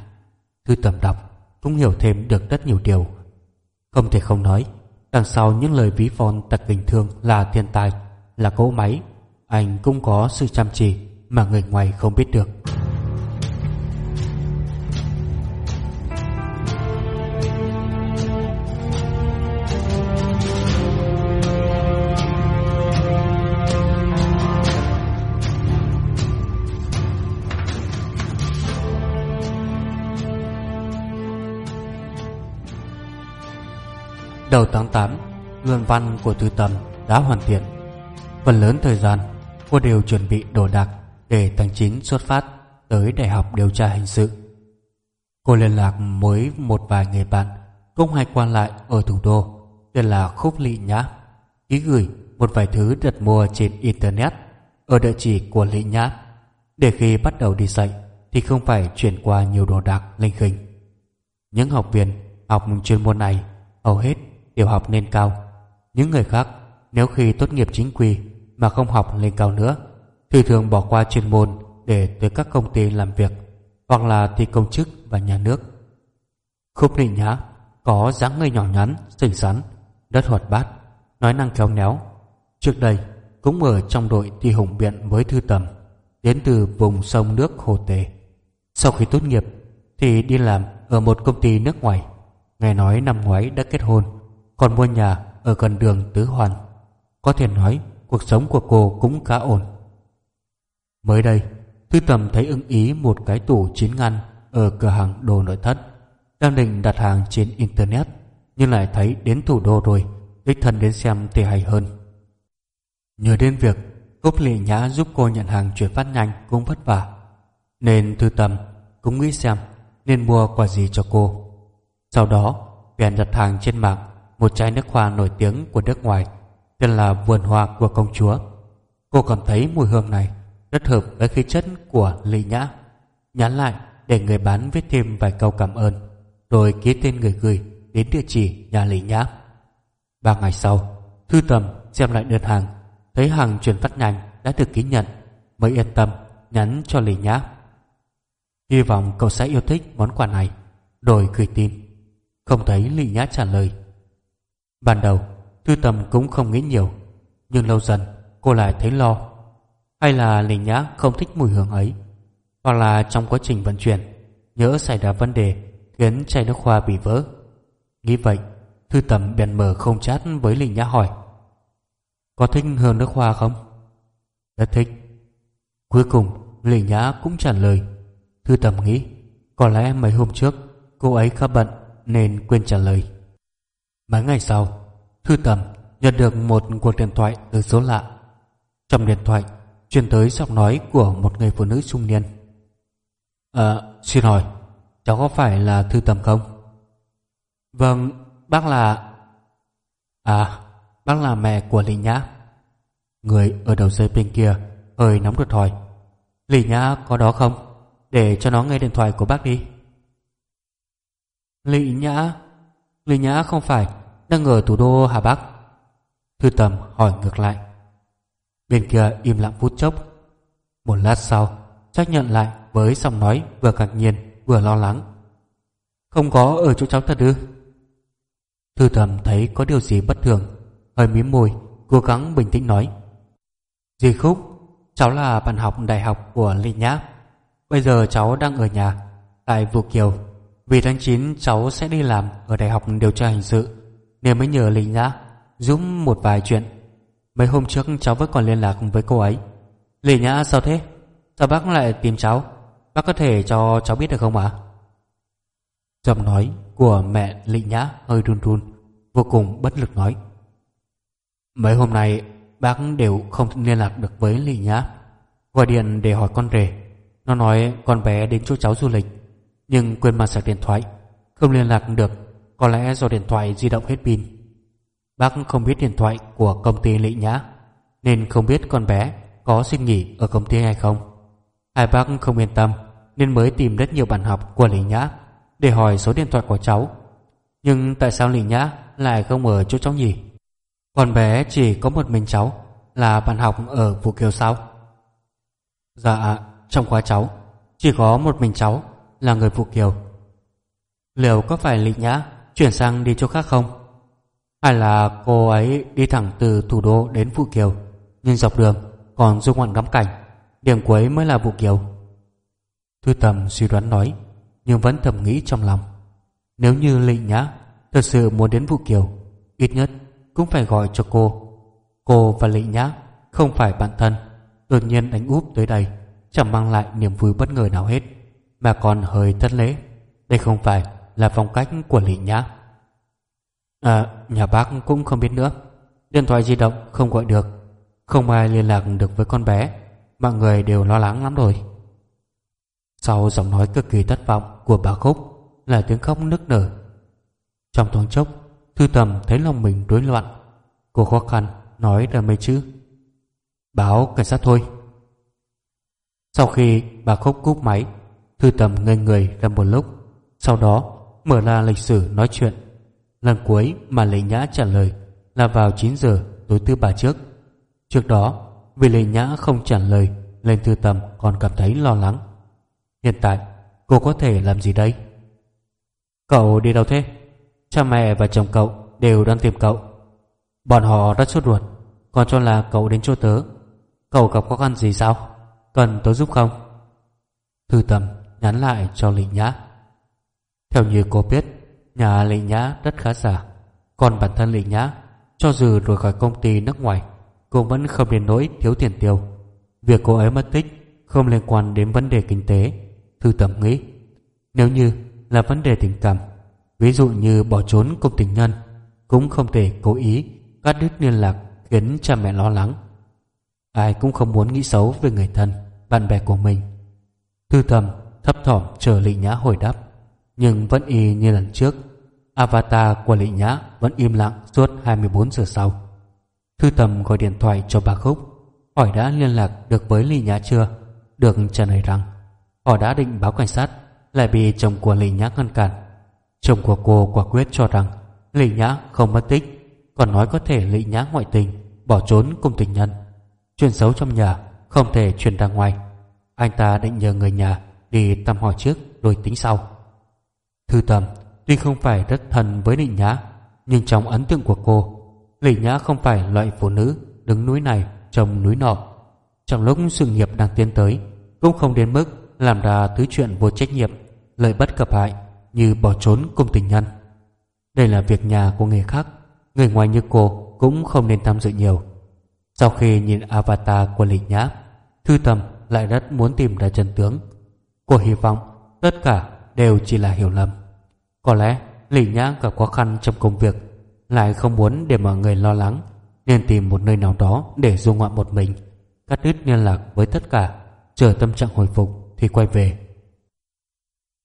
Thư tầm đọc cũng hiểu thêm được rất nhiều điều. Không thể không nói, Đằng sau những lời ví von tật bình thường là thiên tài Là cỗ máy, Anh cũng có sự chăm chỉ Mà người ngoài không biết được. Đầu tháng 8 Luận văn của Thư Tâm đã hoàn thiện. Phần lớn thời gian, Cô đều chuẩn bị đồ đạc Để tháng 9 xuất phát Tới Đại học Điều tra Hình sự. Cô liên lạc với một vài người bạn Cũng hay quan lại ở thủ đô, Tên là Khúc Lị Nhã, Ký gửi một vài thứ đặt mua trên Internet Ở địa chỉ của Lị Nhã. Để khi bắt đầu đi dạy Thì không phải chuyển qua nhiều đồ đạc linh khinh Những học viên học chuyên môn này Hầu hết tiểu học lên cao những người khác nếu khi tốt nghiệp chính quy mà không học lên cao nữa thì thường bỏ qua chuyên môn để tới các công ty làm việc hoặc là thi công chức và nhà nước. Khúc định Nhã có dáng người nhỏ nhắn, xinh xắn, rất hoạt bát, nói năng khéo léo. Trước đây cũng ở trong đội thi hùng biện với Thư Tầm, đến từ vùng sông nước Hồ Tề. Sau khi tốt nghiệp thì đi làm ở một công ty nước ngoài. Nghe nói năm ngoái đã kết hôn, còn mua nhà ở gần đường Tứ Hoàn. Có thể nói cuộc sống của cô cũng khá ổn. Mới đây, Thư Tầm thấy ưng ý một cái tủ chín ngăn ở cửa hàng đồ nội thất. Đang định đặt hàng trên Internet, nhưng lại thấy đến thủ đô rồi, đích thân đến xem thì hay hơn. Nhờ đến việc Cúc Lệ Nhã giúp cô nhận hàng chuyển phát nhanh cũng vất vả, nên Thư Tầm cũng nghĩ xem nên mua quà gì cho cô. Sau đó, bèn đặt hàng trên mạng một chai nước hoa nổi tiếng của nước ngoài tên là Vườn Hoa của Công Chúa. Cô cảm thấy mùi hương này rất hợp với khí chất của Lý Nhã. Nhắn lại để người bán viết thêm vài câu cảm ơn, rồi ký tên người gửi đến địa chỉ nhà Lý Nhã. Ba ngày sau, Thư Tầm xem lại đơn hàng, thấy hàng chuyển phát nhanh đã được ký nhận, mới yên tâm nhắn cho Lý Nhã. Hy vọng cậu sẽ yêu thích món quà này, rồi gửi tin. Không thấy Lý Nhã trả lời. Ban đầu, Thư Tầm cũng không nghĩ nhiều, nhưng lâu dần cô lại thấy lo. Hay là Linh Nhã không thích mùi hương ấy Hoặc là trong quá trình vận chuyển Nhớ xảy ra vấn đề Khiến chai nước hoa bị vỡ. Nghĩ vậy Thư tầm bèn mở không chát với Linh Nhã hỏi Có thích hương nước hoa không? Rất thích. Cuối cùng Linh Nhã cũng trả lời Thư tầm nghĩ Có lẽ mấy hôm trước Cô ấy khá bận nên quên trả lời. Mấy ngày sau Thư tầm nhận được một cuộc điện thoại từ số lạ Trong điện thoại truyền tới giọng nói của một người phụ nữ trung niên. Ờ, xin hỏi, cháu có phải là Thư Tầm không? Vâng, bác là... À, bác là mẹ của Lý Nhã. Người ở đầu dây bên kia hơi nóng ruột hỏi. Lý Nhã có đó không? Để cho nó nghe điện thoại của bác đi. Lý Nhã... Lý Nhã không phải đang ở thủ đô Hà Bắc. Thư Tầm hỏi ngược lại. Bên kia im lặng phút chốc. Một lát sau Xác nhận lại với giọng nói vừa ngạc nhiên, vừa lo lắng. Không có ở chỗ cháu thật ư? Thư Tầm thấy có điều gì bất thường, Hơi mím môi, Cố gắng bình tĩnh nói. Dì Khúc, Cháu là bạn học đại học của Linh Nhã. Bây giờ cháu đang ở nhà, Tại Vũ Kiều. Vì tháng 9 cháu sẽ đi làm Ở đại học điều tra hình sự. Nên mới nhờ Linh Nhã Giúp một vài chuyện. Mấy hôm trước cháu vẫn còn liên lạc với cô ấy. Lì nhã, sao thế? Sao bác lại tìm cháu? Bác có thể cho cháu biết được không ạ? Giọng nói của mẹ Lị Nhã hơi run run, Vô cùng bất lực nói. Mấy hôm nay Bác đều không liên lạc được với Lị Nhã. Gọi điện để hỏi con rể. Nó nói con bé đến chỗ cháu du lịch, Nhưng quên mang sạc điện thoại, Không liên lạc được. Có lẽ do điện thoại di động hết pin. Bác không biết điện thoại của công ty Lị Nhã, Nên không biết con bé Có xin nghỉ ở công ty hay không. Hai bác không yên tâm, Nên mới tìm rất nhiều bạn học của Lị Nhã Để hỏi số điện thoại của cháu. Nhưng tại sao Lị Nhã Lại không ở chỗ cháu nhỉ? Con bé chỉ có một mình cháu Là bạn học ở Vũ Kiều sao? Dạ Trong khóa cháu, Chỉ có một mình cháu Là người Vũ Kiều. Liệu có phải Lị Nhã Chuyển sang đi chỗ khác không? Hay là cô ấy đi thẳng từ thủ đô đến phụ Kiều, Nhưng dọc đường còn du ngoạn ngắm cảnh, Điểm cuối mới là phụ Kiều? Thư tầm suy đoán nói, Nhưng vẫn thầm nghĩ trong lòng. Nếu như Lịnh Nhã Thật sự muốn đến phụ Kiều, Ít nhất cũng phải gọi cho cô. Cô và Lịnh Nhã không phải bạn thân, Đột nhiên đánh úp tới đây, Chẳng mang lại niềm vui bất ngờ nào hết, Mà còn hơi thất lễ. Đây không phải là phong cách của Lý Nhã. À nhà bác cũng không biết nữa. Điện thoại di động không gọi được. Không ai liên lạc được với con bé. Mọi người đều lo lắng lắm rồi. Sau giọng nói cực kỳ thất vọng Của bà Khúc Là tiếng khóc nức nở. Trong thoáng chốc, Thư tầm thấy lòng mình rối loạn. Cô khó khăn nói ra mấy chữ. Báo cảnh sát thôi. Sau khi bà Khúc cúp máy, Thư tầm ngây người ra một lúc. Sau đó mở ra lịch sử nói chuyện Lần cuối mà Lệ Nhã trả lời là vào 9 giờ tối thứ ba trước. Trước đó, vì Lệ Nhã không trả lời lên thư tầm còn cảm thấy lo lắng. Hiện tại, cô có thể làm gì đây? Cậu đi đâu thế? Cha mẹ và chồng cậu đều đang tìm cậu. Bọn họ rất sốt ruột, còn cho là cậu đến chỗ tớ. Cậu gặp khó khăn gì sao? Cần tớ giúp không? Thư tầm nhắn lại cho Lệ Nhã. Theo như cô biết, nhà lệ Nhã rất khá giả. Còn bản thân lệ Nhã, cho dù rời khỏi công ty nước ngoài, cô vẫn không đến nỗi thiếu tiền tiêu. Việc cô ấy mất tích không liên quan đến vấn đề kinh tế. Thư tầm nghĩ, nếu như là vấn đề tình cảm, ví dụ như bỏ trốn cùng tình nhân, cũng không thể cố ý cắt đứt liên lạc khiến cha mẹ lo lắng. Ai cũng không muốn nghĩ xấu về người thân, bạn bè của mình. Thư thầm thấp thỏm chờ Lị Nhã hồi đáp, nhưng vẫn y như lần trước. Avatar của Lị Nhã vẫn im lặng suốt 24 giờ sau. Thư tầm gọi điện thoại cho bà Khúc, hỏi đã liên lạc được với Lị Nhã chưa? Được trả lời rằng họ đã định báo cảnh sát, lại bị chồng của Lị Nhã ngăn cản. Chồng của cô quả quyết cho rằng Lị Nhã không mất tích, còn nói có thể Lị Nhã ngoại tình, bỏ trốn cùng tình nhân. Chuyện xấu trong nhà không thể truyền ra ngoài. Anh ta định nhờ người nhà đi thăm hỏi trước rồi tính sau. Thư tầm tuy không phải rất thân với Lị Nhã, nhưng trong ấn tượng của cô, Lị Nhã không phải loại phụ nữ đứng núi này trông núi nọ. Trong lúc sự nghiệp đang tiến tới, cũng không đến mức làm ra thứ chuyện vô trách nhiệm, lợi bất cập hại như bỏ trốn cùng tình nhân. Đây là việc nhà của người khác, người ngoài như cô cũng không nên tham dự nhiều. Sau khi nhìn avatar của Lị Nhã, Thư Tầm lại rất muốn tìm ra chân tướng. Cô hy vọng tất cả đều chỉ là hiểu lầm. Có lẽ Lị Nhã gặp khó khăn trong công việc, lại không muốn để mọi người lo lắng, nên tìm một nơi nào đó để du ngoạn một mình, cắt đứt liên lạc với tất cả, chờ tâm trạng hồi phục thì quay về.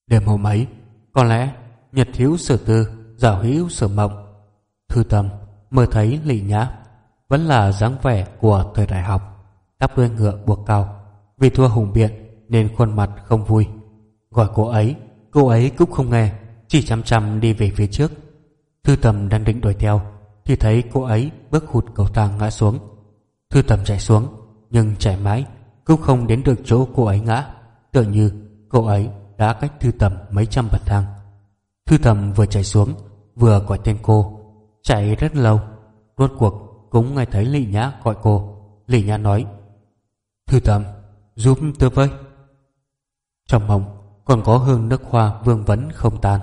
Đêm hôm ấy, có lẽ Nhật hữu sở tư, giả hữu sở mộng. Thư Tâm mơ thấy Lị Nhã vẫn là dáng vẻ của thời đại học, đắp đuôi ngựa buộc cao, vì thua hùng biện nên khuôn mặt không vui. Gọi cô ấy, cô ấy cũng không nghe, chỉ chăm chăm đi về phía trước. Thư Tầm đang định đuổi theo, thì thấy cô ấy bước hụt cầu thang ngã xuống. Thư Tầm chạy xuống, nhưng chạy mãi cũng không đến được chỗ cô ấy ngã, tựa như cô ấy đã cách Thư Tầm mấy trăm bậc thang. Thư Tầm vừa chạy xuống, vừa gọi tên cô, chạy rất lâu, rốt cuộc cũng nghe thấy Lị Nhã gọi cô. Lị Nhã nói, Thư Tầm, giúp tớ với. Trong mộng còn có hương nước hoa vương vấn không tan.